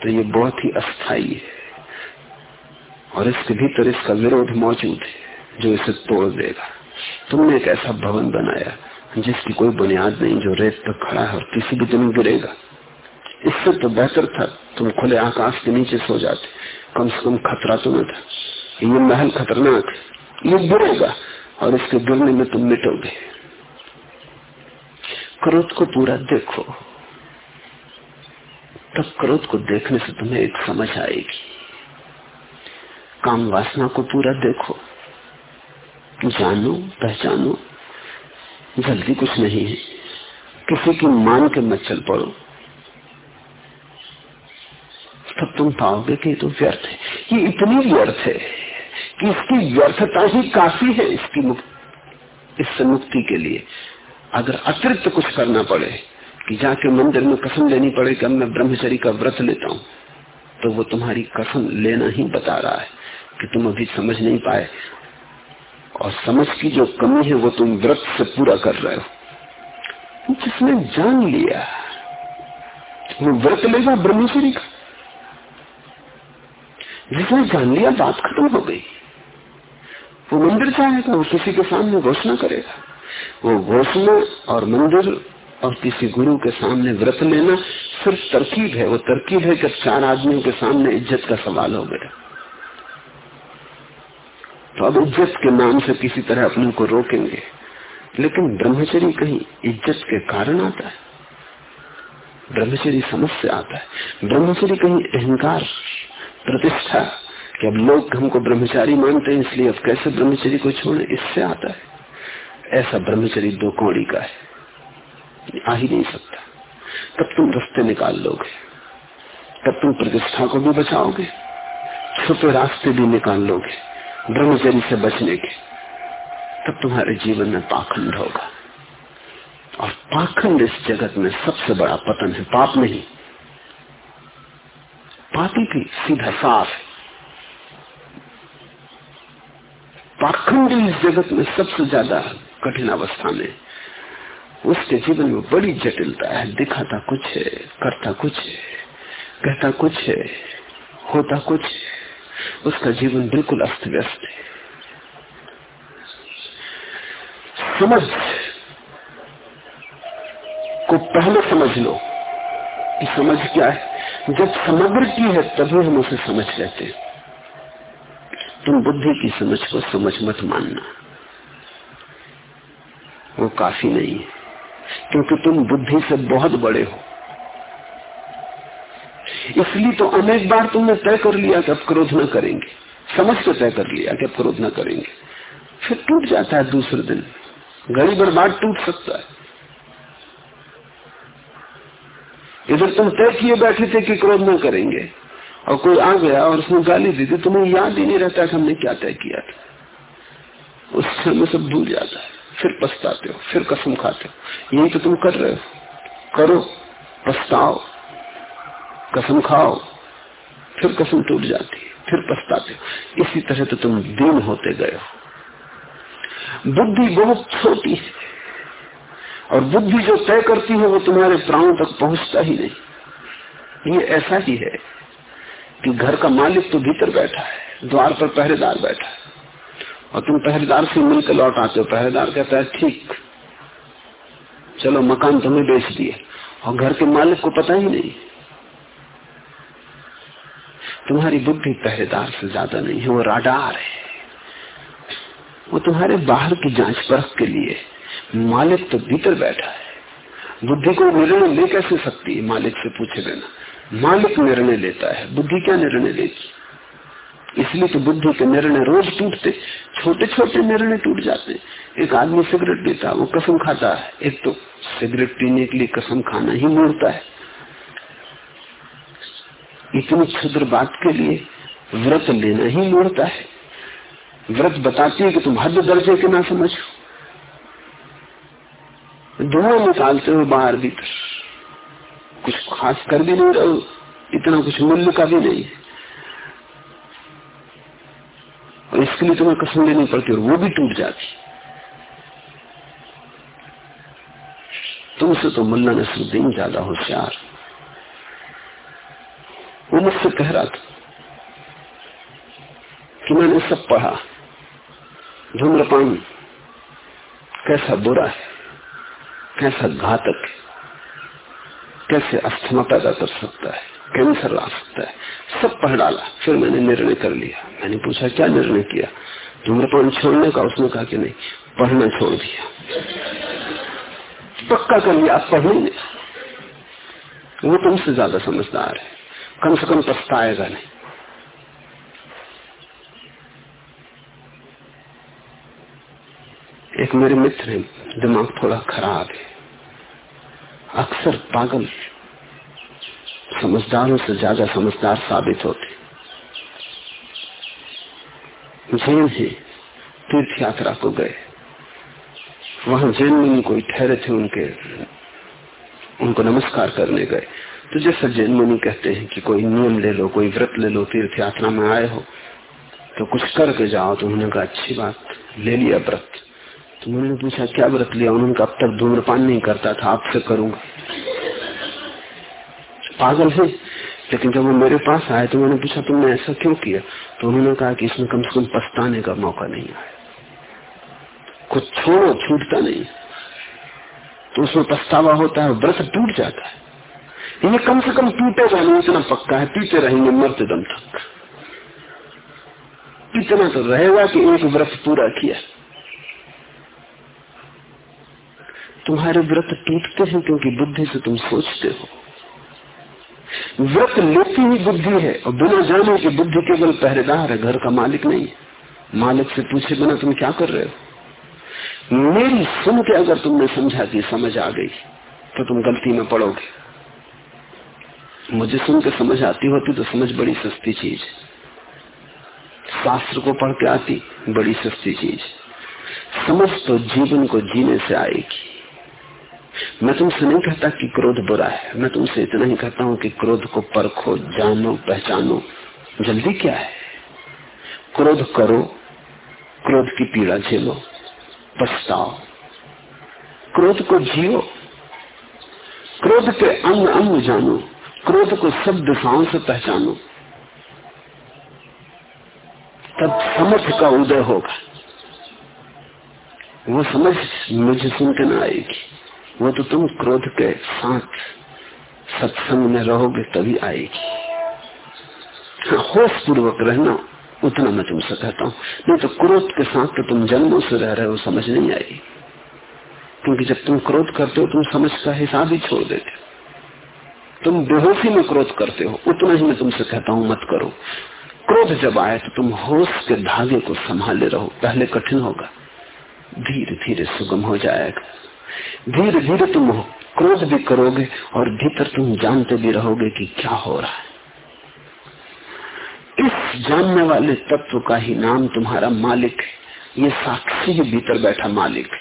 तो ये बहुत ही अस्थाई है। और इसके भीतर इसका विरोध मौजूद है, जो इसे तोड़ देगा। तुमने एक ऐसा भवन बनाया, जिसकी कोई बुनियाद नहीं, जो रेत पर खड़ा है और किसी भी दिन गिरेगा। इससे तो बेहतर था, तुम खुले आकाश के नीचे सो जाते। कम से कम खतरा तो न था। ये महल खतरनाक है। ये गिरेगा और इसके गिरने में तुम मिटोगे। क्रोध को पूरा देखो। तब क्रोध को देखने से तुम्हें एक समझ आएगी। काम वासना को पूरा देखो। जानो, पहचानो। जल्दी कुछ नहीं है। किसी की मान के मत चल पड़ो। तब तुम पाओगे कि तो व्यर्थ है। ये इतनी व्यर्थ है। कि इसकी व्यर्थता ही काफ़ी है इसकी मुक्ति इससे मुक्ति के लिए। अगर अतिरिक्त कुछ करना पड़े, कि जाके मंदिर में कसम लेनी पड़े कि अब मैं ब्रह्मचरी का व्रत लेता हूँ तो वो तुम्हारी कसम लेना ही बता रहा है कि तुम अभी समझ नहीं पाए। और समझ की जो कमी है, वो तुम व्रत से पूरा कर रहे हो। जिसने जान लिया, वो व्रत लेगा ब्रह्मचरी का। जिसने जान लिया, बात खत्म हो गई। वो मंदिर जाएगा, वो किसी के सामने घोषणा करेगा। वो घोषणा और मंदिर और किसी गुरु के सामने व्रत लेना सिर्फ़ तरकीब है। वो तरकीब है कि चार आदमियों के सामने इज़्ज़त का सवाल हो गया। तो अब इज़्ज़त के नाम से किसी तरह अपने को रोकेंगे। लेकिन ब्रह्मचरी कहीं इज़्ज़त के कारण आता है। ब्रह्मचरी समझ से आता है। ब्रह्मचरी कहीं अहंकार, प्रतिष्ठा कि अब लोग हमको ब्रह्मचारी मानते हैं, इसलिए अब कैसे ब्रह्मचरी को छोड़े? इससे आता है। ऐसा ब्रह्मचरी दो कौड़ी का है। आ ही नहीं सकता। तब तुम रस्ते निकाल लोगे। तब तुम प्रतिष्ठा को भी बचाओगे। छुपे रास्ते भी निकाल लोगे ब्रह्मचरी से बचने के। तब तुम्हारे जीवन में पाखंड होगा। और पाखंड इस जगत में सबसे बड़ा पतन है। पाप नहीं। पापी भी सीधा साफ़ है। पाखंड इस जगत में सबसे ज़्यादा कठिन अवस्था में उसके जीवन में बड़ी जटिलता है। दिखाता कुछ है, करता कुछ है, कहता कुछ है, होता कुछ है। उसका जीवन बिल्कुल अस्त व्यस्त है। समझ को पहले समझ लो कि समझ क्या है। जब समग्र की है, तभी हम उसे समझ लेते हैं। तुम बुद्धि की समझ को समझ मत मानना। वो काफ़ी नहीं है। क्योंकि तुम बुद्धि से बहुत बड़े हो। इसलिए तो अनेक बार तुमने तय कर लिया कि अब क्रोध न करेंगे। समझ के तय कर लिया कि अब क्रोध न करेंगे। फिर टूट जाता है दूसरे दिन। घड़ी बर्बाद टूट सकता है। इधर तुम तय किए बैठे थे कि क्रोध न करेंगे। और कोई आ गया और उसने गाली दी थी तुम्हें याद ही नहीं रहता कि हमने क्या तय किया था। उस समय सब भूल जाता है। फिर पछताते हो, फिर कसम खाते हो। यही तो तुम कर रहे हो। करो, पछताओ, कसम खाओ, फिर कसम टूट जाती है, फिर पछताते हो। इसी तरह तो तुम दीन होते गए हो। बुद्धि बहुत छोटी है। और बुद्धि जो तय करती है, वो तुम्हारे प्राणों तक पहुँचता ही नहीं। ये ऐसा ही है। कि घर का मालिक तो भीतर बैठा है, द्वार पर पहरेदार बैठा है। और तुम पहरेदार से मिलकर लौट आते हो। पहरेदार कहता है, ठीक। चलो, मकान तुम्हें बेच दिए। और घर के मालिक को पता ही नहीं। तुम्हारी बुद्धि पहरेदार से ज़्यादा नहीं है, वो राडार है। वो तुम्हारे बाहर की जाँच परख के लिए मालिक तो भीतर बैठा है। बुद्धि को निर्णय ले कैसे सकती है मालिक से पूछे बिना? मालिक निर्णय लेता है, बुद्धि क्या निर्णय लेगी? इसलिए तो बुद्धि के निर्णय रोज टूटते छोटे छोटे निर्णय टूट जाते। एक आदमी सिगरेट पीता वो कसम खाता है। एक तो सिगरेट पीने के लिए कसम खाना ही मूर्ता है। इतनी क्षुद्र बात के लिए व्रत लेना ही मूर्ता है। व्रत बताती है कि तुम हद दर्जे के ना समझो। धुआँ निकालते हो बाहर भीतर। कुछ खास कर भी नहीं रहो इतना कुछ मूल्य का भी नहीं। और इसके लिए तुम्हें कसम लेनी पड़ती और वो भी टूट जाती तुमसे तो मुल्ला नसरुद्दीन ज़्यादा होशियार। वो मुझसे कह रहा था कि मैंने सब पढ़ा, धूम्रपान कैसा बुरा है, कैसा घातक है। कैसे अस्थमा पैदा कर सकता है, कैंसर ला सकता है, सब पढ़ डाला, फिर मैंने निर्णय कर लिया। मैंने पूछा, क्या निर्णय किया? धूम्रपान छोड़ने का, उसने कहा कि नहीं, पढ़ना छोड़ दिया। पक्का कर लिया पढ़ेंगे वो तुमसे ज़्यादा समझदार है, कम से कम पछताएगा नहीं। एक मेरे मित्र है, दिमाग थोड़ा खराब है। अक्सर पागल समझदारों से ज़्यादा समझदार साबित होते। जैन ही तीर्थ यात्रा को गए। वहाँ जैन मुनि कोई ठहरे थे उनके, उनको नमस्कार करने गए। तो जैसा जैन मुनि कहते हैं कि कोई नियम ले लो, कोई व्रत ले लो तीर्थ यात्रा में आए हो तो कुछ करके जाओ तो उन्होंने कहा, अच्छी बात, ले लिया व्रत। उन्होंने पूछा, क्या व्रत लिया? उन्होंने कहा, अब तक धूम्रपान नहीं करता था आपसे करूँगा। पागल है, लेकिन जब वो मेरे पास आए तो मैंने पूछा, तुमने ऐसा क्यों किया? तो उन्होंने कहा कि इसमें कम से कम पछताने का मौका नहीं आया। कुछ छोड़ो, छूटता नहीं। तो उसमें पछतावा होता है, व्रत टूट जाता है। ये कम से कम टूटेगा नहीं इतना पक्का है, पीते रहेंगे मरते दम तक। इतना तो रहेगा कि एक व्रत पूरा किया। तुम्हारे व्रत टूटते हैं क्योंकि बुद्धि से तुम सोचते हो। व्रत लेती ही बुद्धि है और बिना जाने की बुद्धि केवल पहरेदार है, घर का मालिक नहीं है। मालिक से पूछे बिना तुम क्या कर रहे हो? मेरी सुन के अगर तुमने समझा कि समझ आ गई तो तुम गलती में पड़ोगे। मुझे सुन के समझ आती होती तो समझ बड़ी सस्ती चीज़ शास्त्र को पढ़ के आती, बड़ी सस्ती चीज़ समझ तो जीवन को जीने से आएगी। मैं तुमसे नहीं कहता कि क्रोध बुरा है। मैं तुमसे इतना ही कहता हूँ कि क्रोध को परखो, जानो, पहचानो। जल्दी क्या है? क्रोध करो, क्रोध की पीड़ा झेलो, पछताओ। क्रोध को जियो, क्रोध के अंग अंग जानो, क्रोध को सब दिशाओं से पहचानो। तब समझ का उदय होगा। वो समझ मुझे सुन के ना आएगी। वो तो तुम क्रोध के साथ सत्संग में रहोगे तभी आएगी। हाँ, होश पूर्वक रहना उतना मैं तुमसे कहता हूँ। नहीं तो क्रोध के साथ तो तुम जन्मों से रह रहे हो समझ नहीं आई। क्योंकि जब तुम क्रोध करते हो तुम समझ का हिसाब ही छोड़ देते हो। तुम बेहोशी में क्रोध करते हो उतना ही मैं तुमसे कहता हूँ मत करो। क्रोध जब आए तो तुम होश के धागे को संभाले रहो पहले कठिन होगा धीरे धीरे सुगम हो जाएगा। धीरे धीरे तुम क्रोध भी करोगे और भीतर तुम जानते भी रहोगे कि क्या हो रहा है। इस जानने वाले तत्व का ही नाम तुम्हारा मालिक है। ये साक्षी ही भीतर बैठा मालिक है।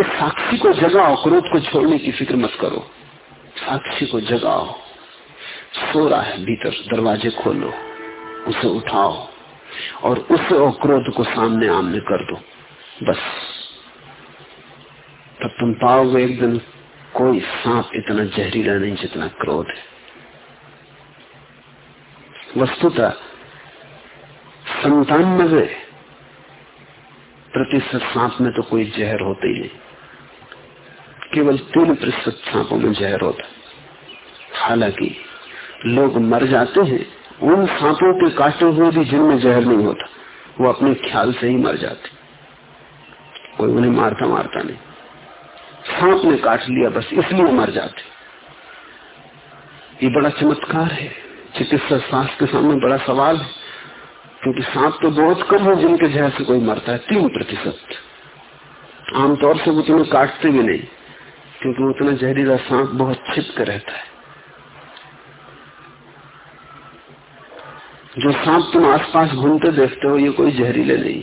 इस साक्षी को जगाओ, क्रोध को छोड़ने की फ़िक्र मत करो। साक्षी को जगाओ। सो रहा है भीतर, दरवाजे खोलो, उसे उठाओ और उसे और क्रोध को सामने आमने कर दो। बस। तब तुम पाओगे एक दिन कोई सांप इतना जहरीला नहीं जितना क्रोध है। वस्तुतः संतानबे प्रतिशत सांप में तो कोई जहर होते ही नहीं। केवल तीन प्रतिशत सांपों में जहर होता हालाँकि लोग मर जाते हैं, उन सांपों के काटे हुए भी जिनमें जहर नहीं होता, वो अपने ख्याल से ही मर जाते कोई उन्हें मारता मारता नहीं। सांप ने काट लिया, बस इसलिए मर जाते। ये बड़ा चमत्कार है। चिकित्सा शास्त्र के सामने बड़ा सवाल है, क्योंकि सांप तो बहुत कम है जिनके जहर से कोई मरता है, तीन प्रतिशत। आमतौर से वो तुम्हें काटते भी नहीं, क्योंकि उतना जहरीला सांप बहुत छिप रहता है। जो सांप तुम आसपास घूमते देखते हो, ये कोई जहरीले नहीं।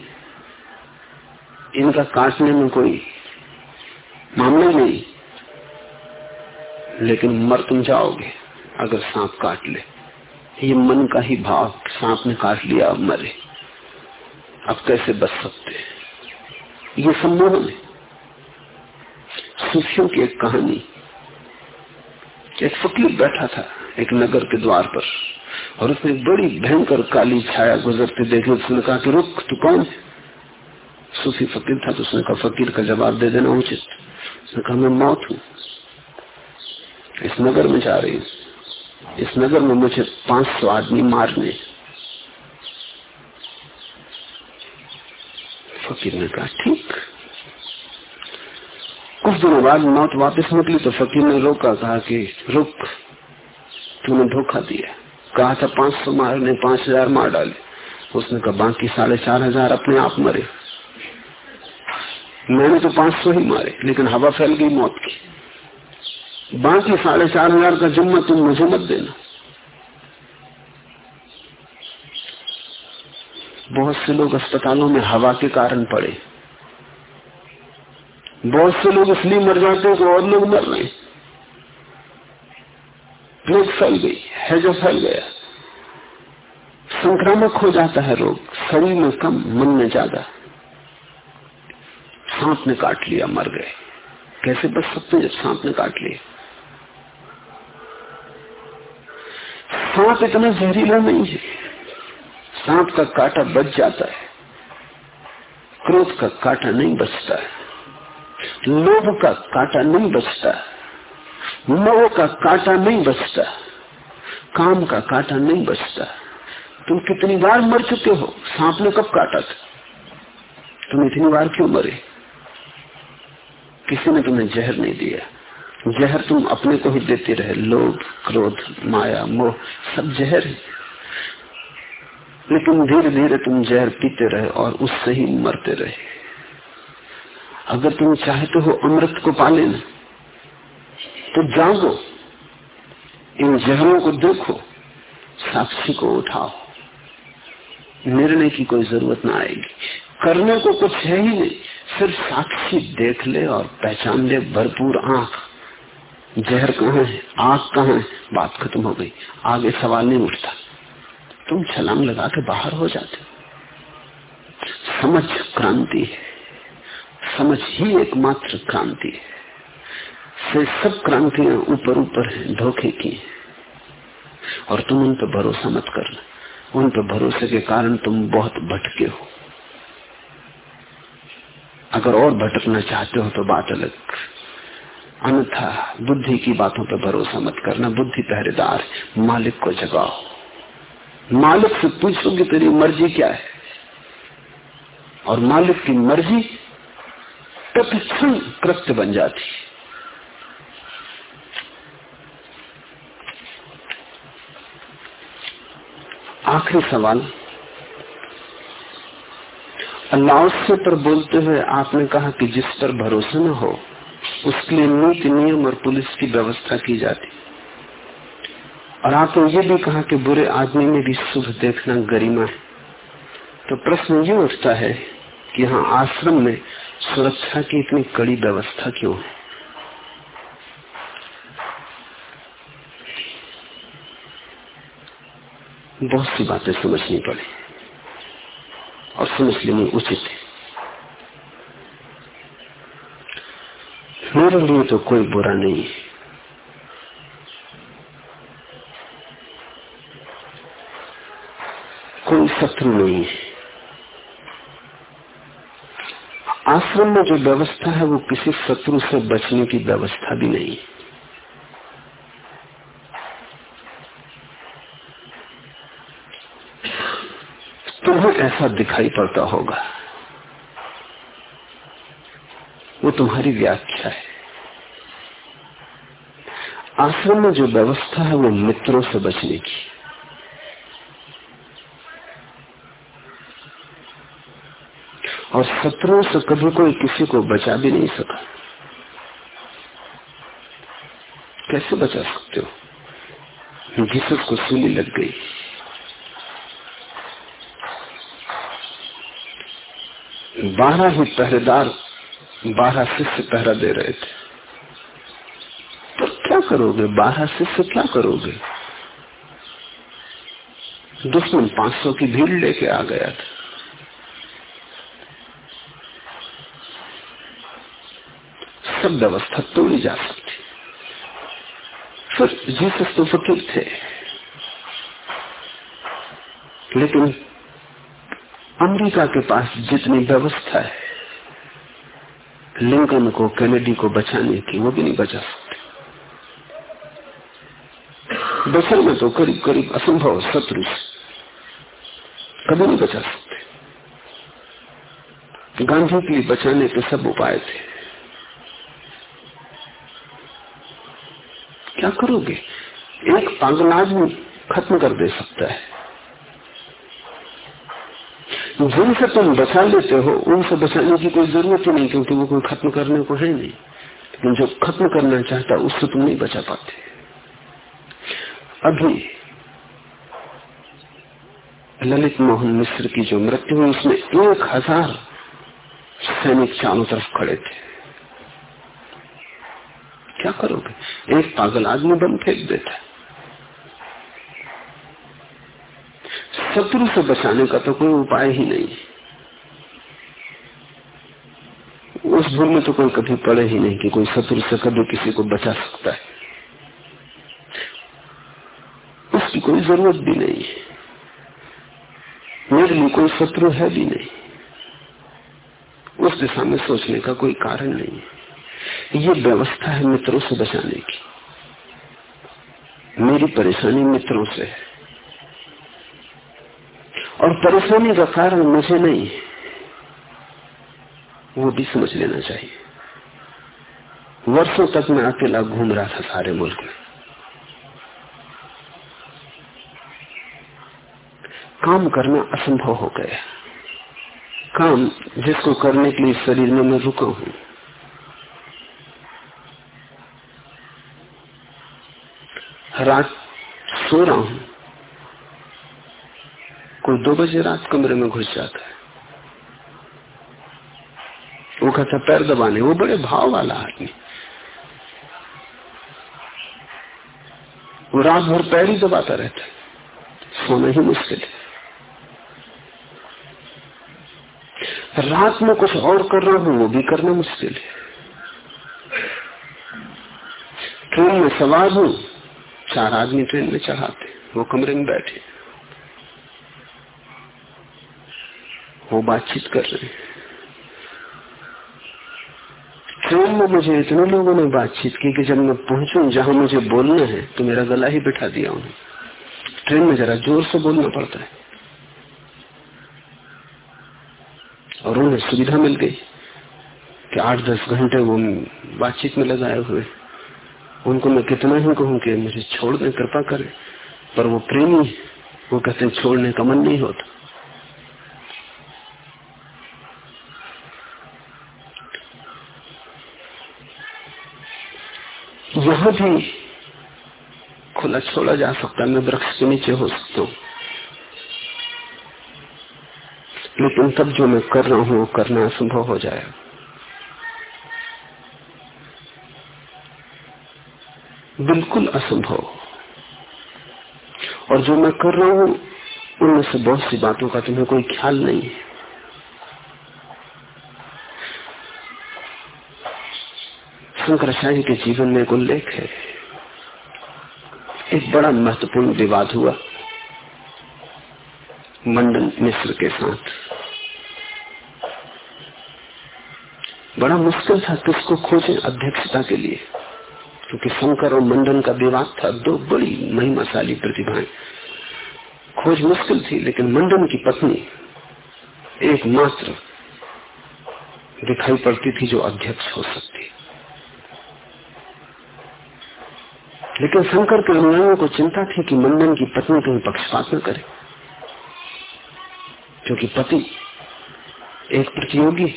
इनका काटने में कोई मामला ही नहीं लेकिन मर तुम जाओगे अगर सांप काट ले। ये मन का ही भाव सांप ने काट लिया, अब मरे। अब कैसे बच सकते ये संभव है। सूफियों की एक कहानी। एक फकीर बैठा था एक नगर के द्वार पर, और उसने बड़ी भयंकर काली छाया गुजरते देखे। उसने कहा कि, रुक, तू कौन है? सूफी फकीर था तो उसने कहा, फकीर का जवाब दे देना उचित। उसने कहा, मैं मौत हूँ। इस नगर में जा रही हूँ। इस नगर में मुझे 500 आदमी मारने फकीर ने कहा, ठीक। कुछ दिनों बाद मौत वापस निकली तो फकीर ने रोका, कहा कि, रुक, तूने धोखा दिया कहा, था 500 मारने, पाँच हज़ार मार डाले। उसने कहा, बाकी साढ़े चार हज़ार अपने आप मरे। मैंने तो 500 ही मारे, लेकिन हवा फैल गई मौत की। बाकी साढ़े चार हज़ार का जुम्मा तुम मुझे मत देना। बहुत से लोग अस्पतालों में हवा के कारण पड़े। बहुत से लोग इसलिए मर जाते हैं कि और लोग मर रहे लोग फैल गई है जो फैल गया। संक्रामक हो जाता है रोग, शरीर में कम, मन में ज़्यादा। सांप ने काट लिया, मर गए। कैसे बच सकते जब सांप ने काट लिया सांप इतना जहरीला नहीं है। सांप का काटा बच जाता है। क्रोध का काटा नहीं बचता है। लोभ का काटा नहीं बचता मोह का काटा नहीं बचता काम का काटा नहीं बचता तुम कितनी बार मर चुके हो? सांप ने कब काटा था? तुम इतनी बार क्यों मरे? किसी ने तुम्हें जहर नहीं दिया। जहर तुम अपने को ही देते रहे। लोभ, क्रोध, माया, मोह, सब जहर है। लेकिन धीरे धीरे तुम जहर पीते रहे और उससे ही मरते रहे। अगर तुम चाहते हो अमृत को पाले लेना तो जागो। इन जहरों को देखो। साक्षी को उठाओ। निर्णय की कोई ज़रूरत ना आएगी। करने को कुछ है ही नहीं। सिर्फ़ साक्षी देख ले और पहचान ले, भरपूर आँख। जहर कहाँ है? आग कहाँ है? बात खत्म हो गई। आगे सवाल नहीं उठता। तुम छलांग लगा के बाहर हो जाते हो। समझ क्रांति है। समझ ही एकमात्र क्रांति है। से सब क्रांतियाँ ऊपर ऊपर हैं, धोखे की है। और तुम उन पर भरोसा मत करना। उन पर भरोसे के कारण तुम बहुत भटके हो। अगर और भटकना चाहते हो तो बात अलग। अन्यथा बुद्धि की बातों पर भरोसा मत करना। बुद्धि पहरेदार, मालिक को जगाओ। मालिक से पूछो कि तेरी मर्ज़ी क्या है? और मालिक की मर्ज़ी प्रतिक्षण कृत्य बन जाती आखिरी सवाल से पर बोलते हुए आपने कहा कि जिस पर भरोसा न हो, उसके लिए नीति, नियम और पुलिस की व्यवस्था की जाती। और आपने ये भी कहा कि बुरे आदमी में भी शुभ देखना गरिमा है। तो प्रश्न ये उठता है कि यहाँ आश्रम में सुरक्षा की इतनी कड़ी व्यवस्था क्यों है? बहुत सी बातें समझनी पड़ी। और समझ लेनी उचित है। मेरे लिए तो कोई बुरा नहीं है। कोई शत्रु नहीं है। आश्रम में जो व्यवस्था है, वो किसी शत्रु से बचने की व्यवस्था भी नहीं है। ऐसा दिखाई पड़ता होगा। वो तुम्हारी व्याख्या है। आश्रम में जो व्यवस्था है, वो मित्रों से बचने की। और शत्रुओं से कभी कोई किसी को बचा भी नहीं सका। कैसे बचा सकते हो? जीसस को सूली लग गई। बारह ही पहरेदार, बारह शिष्य पहरा दे रहे थे। तो क्या करोगे? बारह शिष्य क्या करोगे? दुश्मन पाँच सौ की भीड़ लेके आ गया था। सब व्यवस्था तोड़ी जा सकती। फिर जीसस तो फकीर थे। लेकिन अमेरिका के पास जितनी व्यवस्था है, लिंकन को, कैनेडी को बचाने की, वो भी नहीं बचा सकते। बचल में तो करीब करीब असंभव शत्रु कभी नहीं बचा सकते। गांधी के लिए बचाने के सब उपाय थे। क्या करोगे? एक पागल आदमी खत्म कर दे सकता है। जिनसे तुम बचा लेते हो, उनसे बचाने की कोई ज़रूरत ही नहीं, क्योंकि वो कोई खत्म करने को है नहीं। लेकिन जो खत्म करना चाहता उससे तुम नहीं बचा पाते। अभी ललित मोहन मिश्र की जो मृत्यु हुई, उसमें एक हज़ार सैनिक चारों तरफ़ खड़े थे। क्या करोगे? एक पागल आदमी बम फेंक देता शत्रु से बचाने का तो कोई उपाय ही नहीं। उस भूल में तो कोई कभी पड़े ही नहीं कि कोई शत्रु से कभी किसी को बचा सकता है। उसकी कोई ज़रूरत भी नहीं है। मेरे लिए कोई शत्रु है भी नहीं। उस दिशा में सोचने का कोई कारण नहीं है। ये व्यवस्था है मित्रों से बचाने की। मेरी परेशानी मित्रों से है। और परेशानी का कारण मुझे नहीं वो भी समझ लेना चाहिए। वर्षों तक मैं अकेला घूम रहा था सारे मुल्क में। काम करना असंभव हो गया। काम जिसको करने के लिए शरीर में मैं रुका हूँ। रात सो रहा हूँ। कोई दो बजे रात कमरे में घुस जाता है। वो कहता, पैर दबाने, वो बड़े भाव वाला आदमी। वो रात भर पैर ही दबाता रहता है। सोना ही मुश्किल है। रात में कुछ और कर रहा हूँ, वो भी करना मुश्किल है। ट्रेन में सवार हूँ, चार आदमी ट्रेन में चढ़ाते, वो कमरे में बैठे। वो बातचीत कर रहे ट्रेन में मुझे इतने लोगों ने बातचीत की कि जब मैं पहुंचू, जहाँ मुझे बोलना है तो मेरा गला ही बिठा दिया उन्हें। ट्रेन में जरा ज़ोर से बोलना पड़ता है। और उन्हें सुविधा मिल गई कि आठ दस घंटे वो बातचीत में लगाए हुए। उनको मैं कितना ही कहूँ कि मुझे छोड़ दें कृपा करें, पर वो प्रेमी वो कहते छोड़ने का मन नहीं होता। यहाँ भी खुला छोड़ा जा सकता मैं वृक्ष के नीचे हो सकता हूँ। लेकिन तब जो मैं कर रहा हूँ करना असंभव हो जाएगा। बिल्कुल असंभव। और जो मैं कर रहा हूँ, उनमें से बहुत सी बातों का तुम्हें कोई ख्याल नहीं है। शंकराचार्य के जीवन में एक उल्लेख है। एक बड़ा महत्वपूर्ण विवाद हुआ। मंडन मिश्र के साथ। बड़ा मुश्किल था किसको खोजे अध्यक्षता के लिए, क्योंकि शंकर और मंडन का विवाद था। दो बड़ी महिमाशाली प्रतिभाएँ। खोज मुश्किल थी, लेकिन मंडन की पत्नी एकमात्र दिखाई पड़ती थी जो अध्यक्ष हो सकती। लेकिन शंकर के अनुयायियों को चिंता थी कि मंडन की पत्नी कहीं पक्षपात न करे। क्योंकि पति एक प्रतियोगी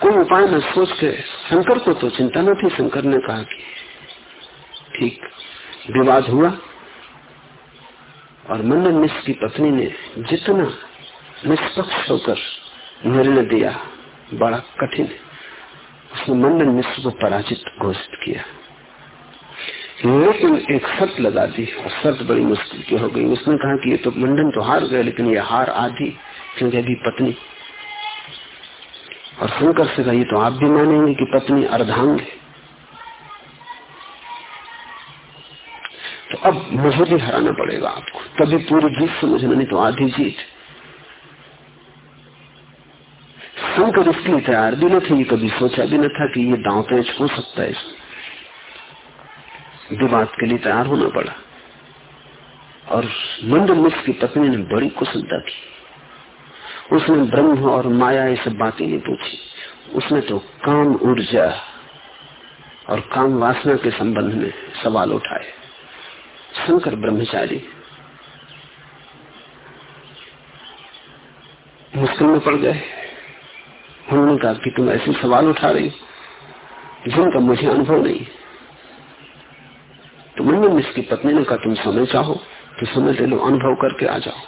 कोई उपाय न सोच के शंकर को तो चिंता न थी, शंकर ने कहा कि ठीक, विवाद हुआ और मंडन मिश्र की पत्नी ने जितना निष्पक्ष होकर निर्णय दिया, बड़ा कठिन उसने मंडन मिश्र को पराजित घोषित किया। लेकिन एक शर्त लगा दी और शर्त बड़ी मुश्किल की हो गई। उसने कहा कि ये तो मंडन तो हार गए लेकिन ये हार आधी, क्योंकि अभी पत्नी। और शंकर से कहा तो आप भी मानेंगे कि पत्नी अर्धांग है। तो अब मुझे भी हराना पड़ेगा आपको। तभी पूरी जीत समझना नहीं तो आधी जीत। शंकर इसलिए तैयार भी न थे, कभी सोचा भी न था कि ये दांव पेच हो सकता है। इसमें विवाद के लिए तैयार होना पड़ा। और मिश्र की पत्नी ने बड़ी कुशलता की। उसने ब्रह्म और माया ये सब बातें नहीं पूछी। उसने तो काम ऊर्जा और काम वासना के संबंध में सवाल उठाए। शंकर ब्रह्मचारी, मुश्किल में पड़ गए। उन्होंने कहा कि तुम ऐसे सवाल उठा रही जिनका मुझे अनुभव नहीं। तो मैंने इसकी पत्नी ने कहा, तुम समय चाहो तो समय ले लो, अनुभव करके आ जाओ।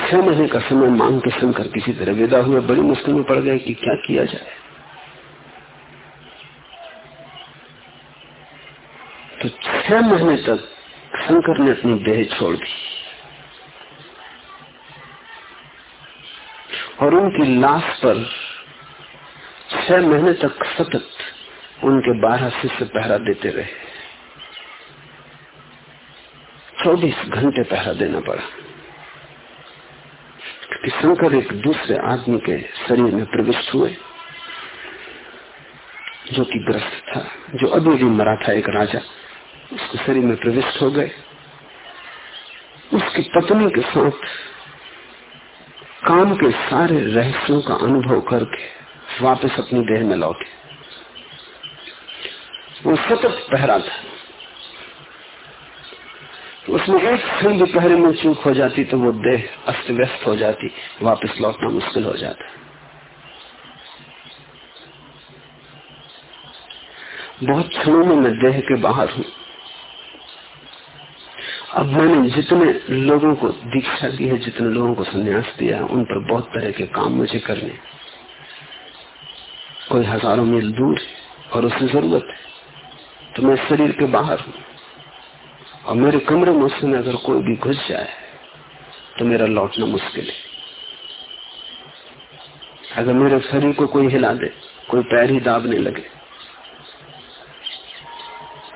छह महीने का समय मांग के शंकर किसी तरह विदा हुए। बड़ी मुश्किल में पड़ गए कि क्या किया जाए। तो छह महीने तक शंकर ने अपनी देह छोड़ दी और उनकी लाश पर छह महीने तक सतत उनके बारह शिष्य पहरा देते रहे। चौबीस घंटे पहरा देना पड़ा। क्योंकि शंकर एक दूसरे आदमी के शरीर में प्रविष्ट हुए, जो कि ग्रस्त था, जो अभी भी मरा था एक राजा, उसके शरीर में प्रविष्ट हो गए। उसकी पत्नी के साथ काम के सारे रहस्यों का अनुभव करके वापस अपनी देह में लौटे। वो सतत पहरा था तो उसमें एक क्षण भी पहरे में चूक हो जाती तो वो देह अस्त व्यस्त हो जाती, वापस लौटना मुश्किल हो जाता बहुत क्षणों में मैं देह के बाहर हूँ। अब मैंने जितने लोगों को दीक्षा दी है, जितने लोगों को संन्यास दिया उन पर बहुत तरह के काम मुझे करने कोई हज़ारों मील दूर और उसे ज़रूरत है। तो मैं शरीर के बाहर हूँ। और मेरे कमरे में उसमें अगर कोई भी घुस जाए तो मेरा लौटना मुश्किल है। अगर मेरे शरीर को कोई हिला दे, कोई पैर ही दाबने लगे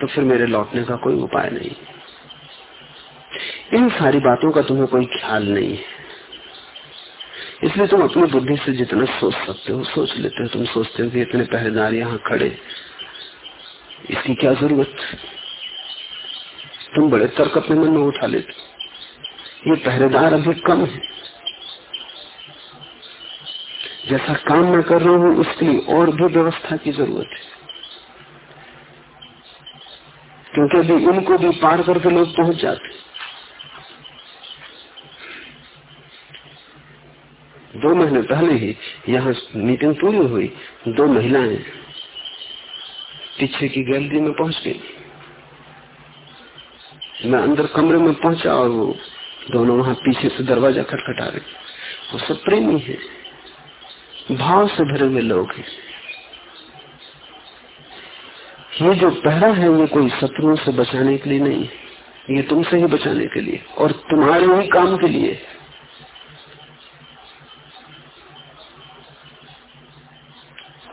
तो फिर मेरे लौटने का कोई उपाय नहीं। इन सारी बातों का तुम्हें कोई ख्याल नहीं है। इसलिए तुम अपनी बुद्धि से जितना सोच सकते हो, सोच लेते हो। तुम सोचते हो कि इतने पहरेदार यहाँ खड़े इसकी क्या ज़रूरत? तुम बड़े तर्क अपने मन में उठा लेते ये पहरेदार अभी कम है। जैसा काम मैं कर रहा हूँ, उसके लिए और भी व्यवस्था की ज़रूरत है। क्योंकि अभी उनको भी पार करके लोग पहुँच जाते दो महीने पहले ही यहाँ मीटिंग पूरी हुई। दो महिलाएँ पीछे की गैलरी में पहुँच गई। मैं अंदर कमरे में पहुँचा और वो दोनों वहाँ पीछे से दरवाज़ा खटखटा रहे। वो सब प्रेमी है। भाव से भरे हुए लोग हैं। ये जो पहरा है, ये कोई शत्रुओं से बचाने के लिए नहीं ये तुमसे ही बचाने के लिए और तुम्हारे ही काम के लिए।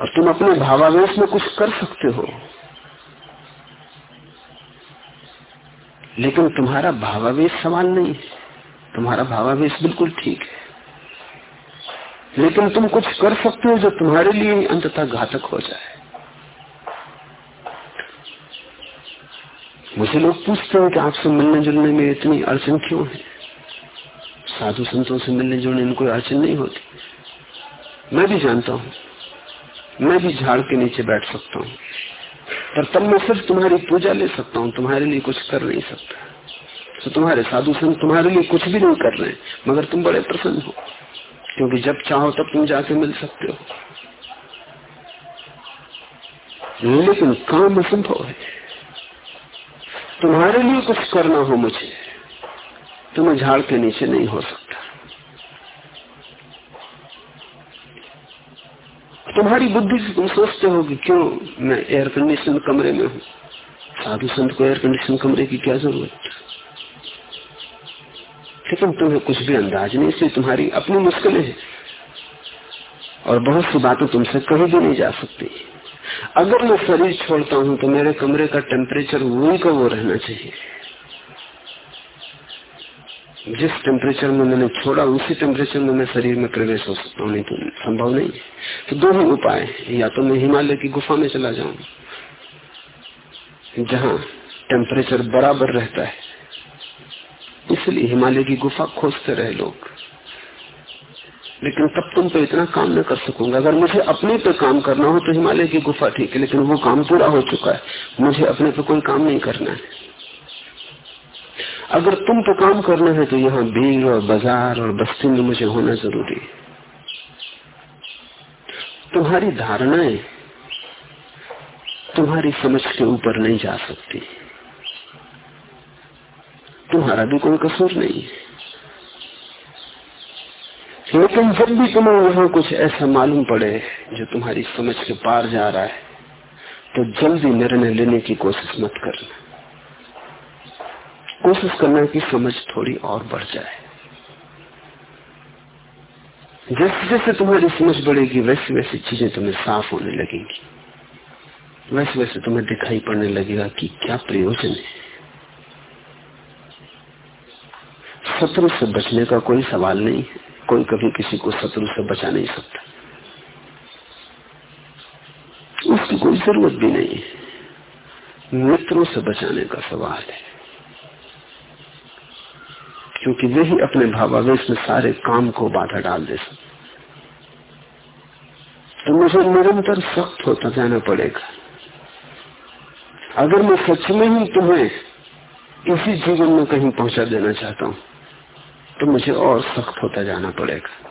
और तुम अपने भावावेश में कुछ कर सकते हो। लेकिन तुम्हारा भावावेश सवाल नहीं है। तुम्हारा भावावेश बिल्कुल ठीक है। लेकिन तुम कुछ कर सकते हो जो तुम्हारे लिए अंततः घातक हो जाए। मुझे लोग पूछते हैं कि आपसे मिलने जुलने में इतनी अड़चन क्यों है? साधु संतों से मिलने जुलने में कोई अड़चन नहीं होती। मैं भी जानता हूँ। मैं भी झाड़ के नीचे बैठ सकता हूँ। पर तब मैं सिर्फ़ तुम्हारी पूजा ले सकता हूँ, तुम्हारे लिए कुछ कर नहीं सकता। तो तुम्हारे साधु संत तुम्हारे लिए कुछ भी नहीं कर रहे मगर तुम बड़े प्रसन्न हो। क्योंकि जब चाहो तब तुम जाके मिल सकते हो। लेकिन काम असंभव है। तुम्हारे लिए कुछ करना हो मुझे तो मैं झाड़ के नीचे नहीं हो सकता। तुम्हारी बुद्धि से तुम सोचते हो कि क्यों मैं एयर कंडीशन कमरे में हूँ? साधु संत को एयर कंडीशन कमरे की क्या ज़रूरत? लेकिन तुम्हें कुछ भी अंदाज नहीं, इसलिए तुम्हारी अपनी मुश्किलें हैं। और बहुत सी बातें तुमसे कहीं भी नहीं जा सकती। अगर मैं शरीर छोड़ता हूँ तो मेरे कमरे का टेम्परेचर वही का वो रहना चाहिए। जिस टेम्परेचर में मैंने छोड़ा, उसी टेम्परेचर में मैं शरीर में प्रवेश हो सकता हूँ, नहीं तो संभव नहीं। तो दो ही उपाय या तो मैं हिमालय की गुफा में चला जाऊँ, जहाँ टेम्परेचर बराबर रहता है। इसलिए हिमालय की गुफा खोजते रहे लोग। लेकिन तब तुम तो इतना काम न कर सकूँगा। अगर मुझे अपने पे काम करना हो तो हिमालय की गुफा ठीक है, लेकिन वो काम पूरा हो चुका है। मुझे अपने पे कोई काम नहीं करना है। अगर तुम पे काम करना है तो यहाँ भीड़ और बाज़ार और बस्ती में मुझे होना ज़रूरी है। तुम्हारी धारणाएँ तुम्हारी समझ के ऊपर नहीं जा सकती। तुम्हारा भी कोई कसूर नहीं है। लेकिन जब भी तुम्हें वहाँ कुछ ऐसा मालूम पड़े जो तुम्हारी समझ के पार जा रहा है तो जल्दी निर्णय लेने की कोशिश मत करना। कोशिश करना कि समझ थोड़ी और बढ़ जाए। जैसे जैसे तुम्हारी समझ बढ़ेगी, वैसी वैसी चीज़ें तुम्हें साफ़ होने लगेंगी। वैसे वैसे तुम्हें दिखाई पड़ने लगेगा कि क्या प्रयोजन है। शत्रु से बचने का कोई सवाल नहीं है। कोई कभी किसी को शत्रु से बचा नहीं सकता। उसकी कोई ज़रूरत भी नहीं है। मित्रों से बचाने का सवाल है। क्योंकि वे ही अपने भावावेश में सारे काम को बाधा डाल दे सकते तो मुझे निरंतर सख्त होता जाना पड़ेगा। अगर मैं सच में ही तुम्हें इसी जीवन में कहीं पहुँचा देना चाहता हूँ तो मुझे और सख्त होता जाना पड़ेगा।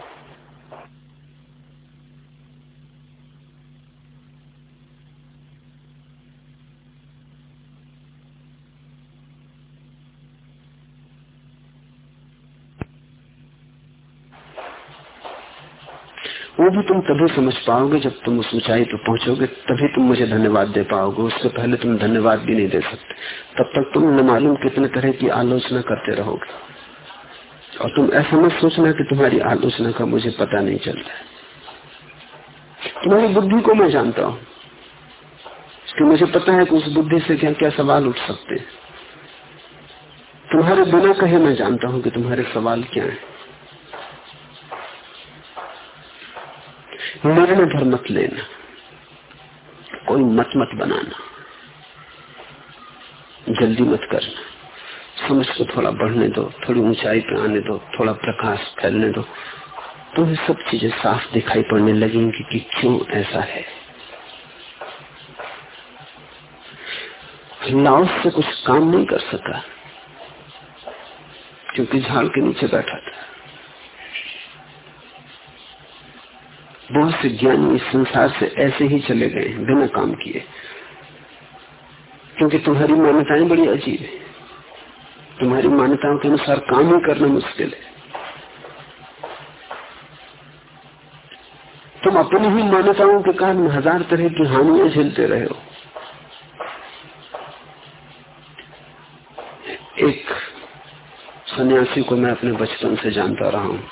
वो भी तुम तभी समझ पाओगे जब तुम उस ऊंचाई पर पहुंचोगे, तभी तुम मुझे धन्यवाद दे पाओगे। उससे पहले तुम धन्यवाद भी नहीं दे सकते। तब तक तुम न मालूम कितने तरह की आलोचना करते रहोगे। और तुम ऐसा मत सोचना कि तुम्हारी आलोचना का मुझे पता नहीं चलता है। तुम्हारी बुद्धि को मैं जानता हूँ। कि मुझे पता है कि उस बुद्धि से क्या क्या सवाल उठ सकते हैं। तुम्हारे बिना कहे मैं जानता हूँ कि तुम्हारे सवाल क्या है। निर्णय भर मत लेना। कोई मत मत बनाना। जल्दी मत करना। समझ को थोड़ा बढ़ने दो, थोड़ी ऊंचाई पे आने दो, थोड़ा प्रकाश फैलने दो। तो ये सब चीज़ें साफ़ दिखाई पड़ने लगेंगी कि क्यों ऐसा है। लाओस से कुछ काम नहीं कर सका, क्योंकि झाड़ के नीचे बैठा था। बहुत से ज्ञानी इस संसार से ऐसे ही चले गए, बिना काम किए। क्योंकि तुम्हारी मान्यताएँ बड़ी अजीब है। तुम्हारी मान्यताओं के अनुसार काम ही करना मुश्किल है। तुम अपनी ही मान्यताओं के कारण हज़ार तरह की हानियाँ झेलते रहे हो। एक सन्यासी को मैं अपने बचपन से जानता रहा हूँ।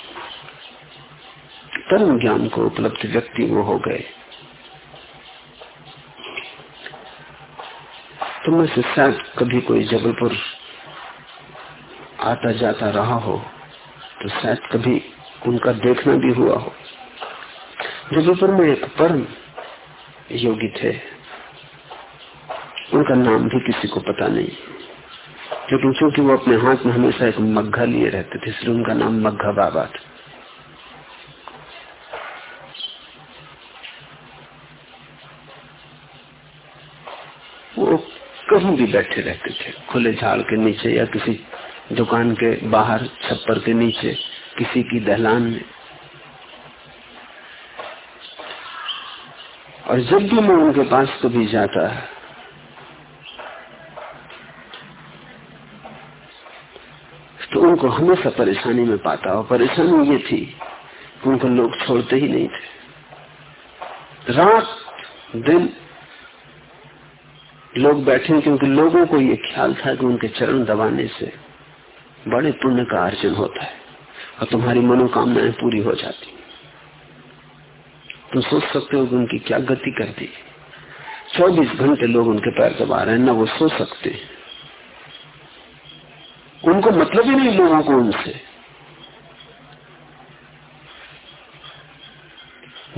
परम ज्ञान को उपलब्ध व्यक्ति वो हो गए। तो मैं शायद कभी कोई जबलपुर आता जाता रहा हो तो शायद कभी उनका देखना भी हुआ हो। जबलपुर में एक परम योगी थे। उनका नाम भी किसी को पता नहीं। लेकिन चूँकि वो अपने हाथ में हमेशा एक मग्घा लिए रहते थे, इसलिए उनका नाम मग्घा बाबा था वो कहीं भी बैठे रहते थे, खुले झाड़ के नीचे या किसी दुकान के बाहर, छप्पर के नीचे, किसी की दहलान में। और जब भी मैं उनके पास कभी जाता है तो उनको हमेशा परेशानी में पाता और परेशानी ये थी कि उनको लोग छोड़ते ही नहीं थे। रात, दिन लोग बैठे क्योंकि लोगों को ये ख्याल था कि उनके चरण दबाने से बड़े पुण्य का अर्जन होता है और तुम्हारी मनोकामनाएँ पूरी हो जाती तुम सोच सकते हो कि उनकी क्या गति कर दी। चौबीस घंटे लोग उनके पैर दबा रहे हैं, ना वो सो सकते उनको मतलब ही नहीं लोगों को उनसे।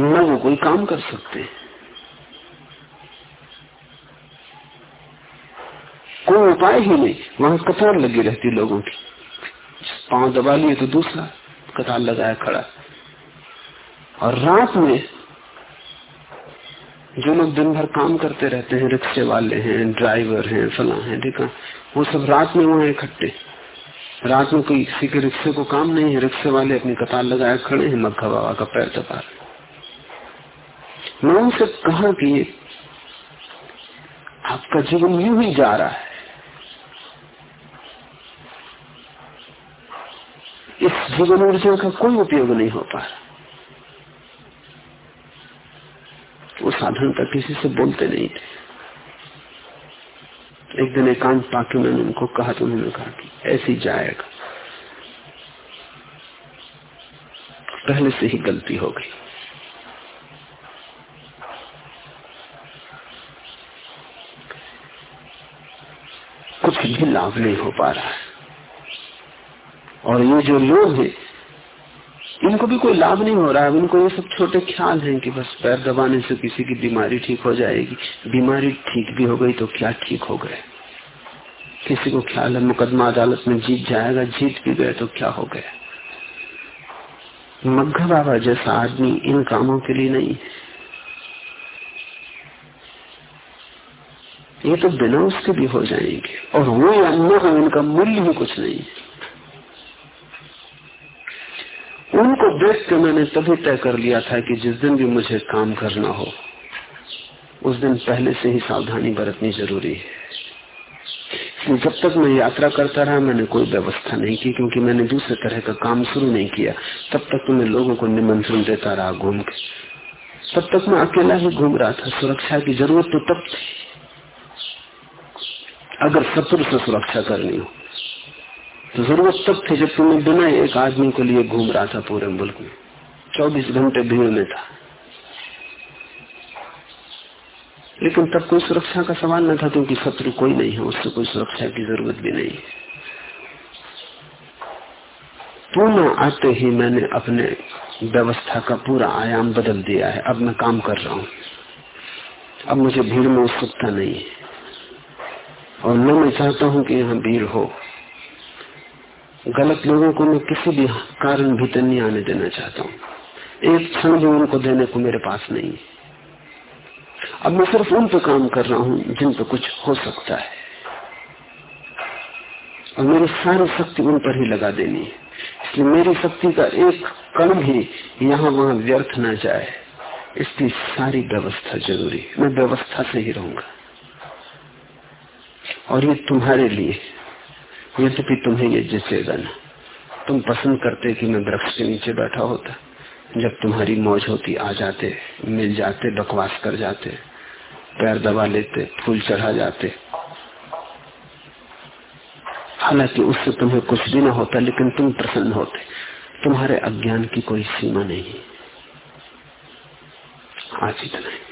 न वो कोई काम कर सकते कोई उपाय ही नहीं। वहाँ कतार लगी रहती लोगों की। पाँव दबा लिए तो दूसरा कतार लगाया खड़ा। और रात में जो लोग दिन भर काम करते रहते हैं, रिक्शे वाले हैं, ड्राइवर हैं, फला हैं, देखा, वो सब रात में वहाँ इकट्ठे। रात में कोई किसी के रिक्शे को काम नहीं है, रिक्शे वाले अपनी कतार लगाए खड़े हैं, मक्खा बाबा का पैर दबा रहे मैं उनसे कहा कि आपका जीवन यूँ ही जा रहा है। इस जीवन ऊर्जा का कोई उपयोग नहीं हो पा रहा। वो साधन का किसी से बोलते नहीं थे। एक दिन एकांत पाके मैंने उनको कहा तो उन्होंने कहा कि ऐसी जाएगा। पहले से ही गलती हो गई। कुछ भी लाभ नहीं हो पा रहा है। और ये जो लोग हैं, इनको भी कोई लाभ नहीं हो रहा है। इनको ये सब छोटे ख्याल हैं कि बस पैर दबाने से किसी की बीमारी ठीक हो जाएगी। बीमारी ठीक भी हो गई तो क्या ठीक हो गए? किसी को ख्याल है मुकदमा अदालत में जीत जाएगा, जीत भी गए तो क्या हो गया मग्घा बाबा जैसा आदमी इन कामों के लिए नहीं ये तो बिना उसके भी हो जाएँगे। और वो या न हो, इनका मूल्य भी कुछ नहीं है। देख के मैंने तभी तय कर लिया था कि जिस दिन भी मुझे काम करना हो, उस दिन पहले से ही सावधानी बरतनी ज़रूरी है। जब तक मैं यात्रा करता रहा, मैंने कोई व्यवस्था नहीं की, क्योंकि मैंने दूसरे तरह का काम शुरू नहीं किया। तब तक तो मैं लोगों को निमंत्रण देता रहा घूम के। तब तक मैं अकेला ही घूम रहा था, सुरक्षा की ज़रूरत तो तब थी। अगर शत्रु से सुरक्षा करनी हो तो ज़रूरत तब थी जब तुम्हें बिना एक आदमी के लिए घूम रहा था पूरे मुल्क में। चौबीस घंटे भीड़ में था। लेकिन तब कोई सुरक्षा का सवाल न था, क्योंकि शत्रु कोई नहीं है, उससे कोई सुरक्षा की ज़रूरत भी नहीं है। पुनः आते ही मैंने अपने व्यवस्था का पूरा आयाम बदल दिया है। अब मैं काम कर रहा हूँ। अब मुझे भीड़ में उत्सुकता नहीं है। और न मैं चाहता हूँ कि यहाँ भीड़ हो। गलत लोगों को मैं किसी भी कारण भीतर नहीं आने देना चाहता हूँ। एक क्षण भी उनको देने को मेरे पास नहीं अब मैं सिर्फ़ उन पे काम कर रहा हूँ जिन पे कुछ हो सकता है। और मेरी सारी शक्ति उन पर ही लगा देनी है। इसलिए मेरी शक्ति का एक कण भी यहाँ वहाँ व्यर्थ ना जाए। इसकी सारी व्यवस्था ज़रूरी मैं व्यवस्था से ही रहूँगा। और ये तुम्हारे लिए यद्यपि तुम्हें ये जचेगा ना तुम पसंद करते कि मैं वृक्ष के नीचे बैठा होता। जब तुम्हारी मौज होती, आ जाते, मिल जाते, बकवास कर जाते, पैर दबा लेते, फूल चढ़ा जाते। हालाँकि उससे तुम्हें कुछ भी ना होता, लेकिन तुम प्रसन्न होते। तुम्हारे अज्ञान की कोई सीमा नहीं। आज इतना है।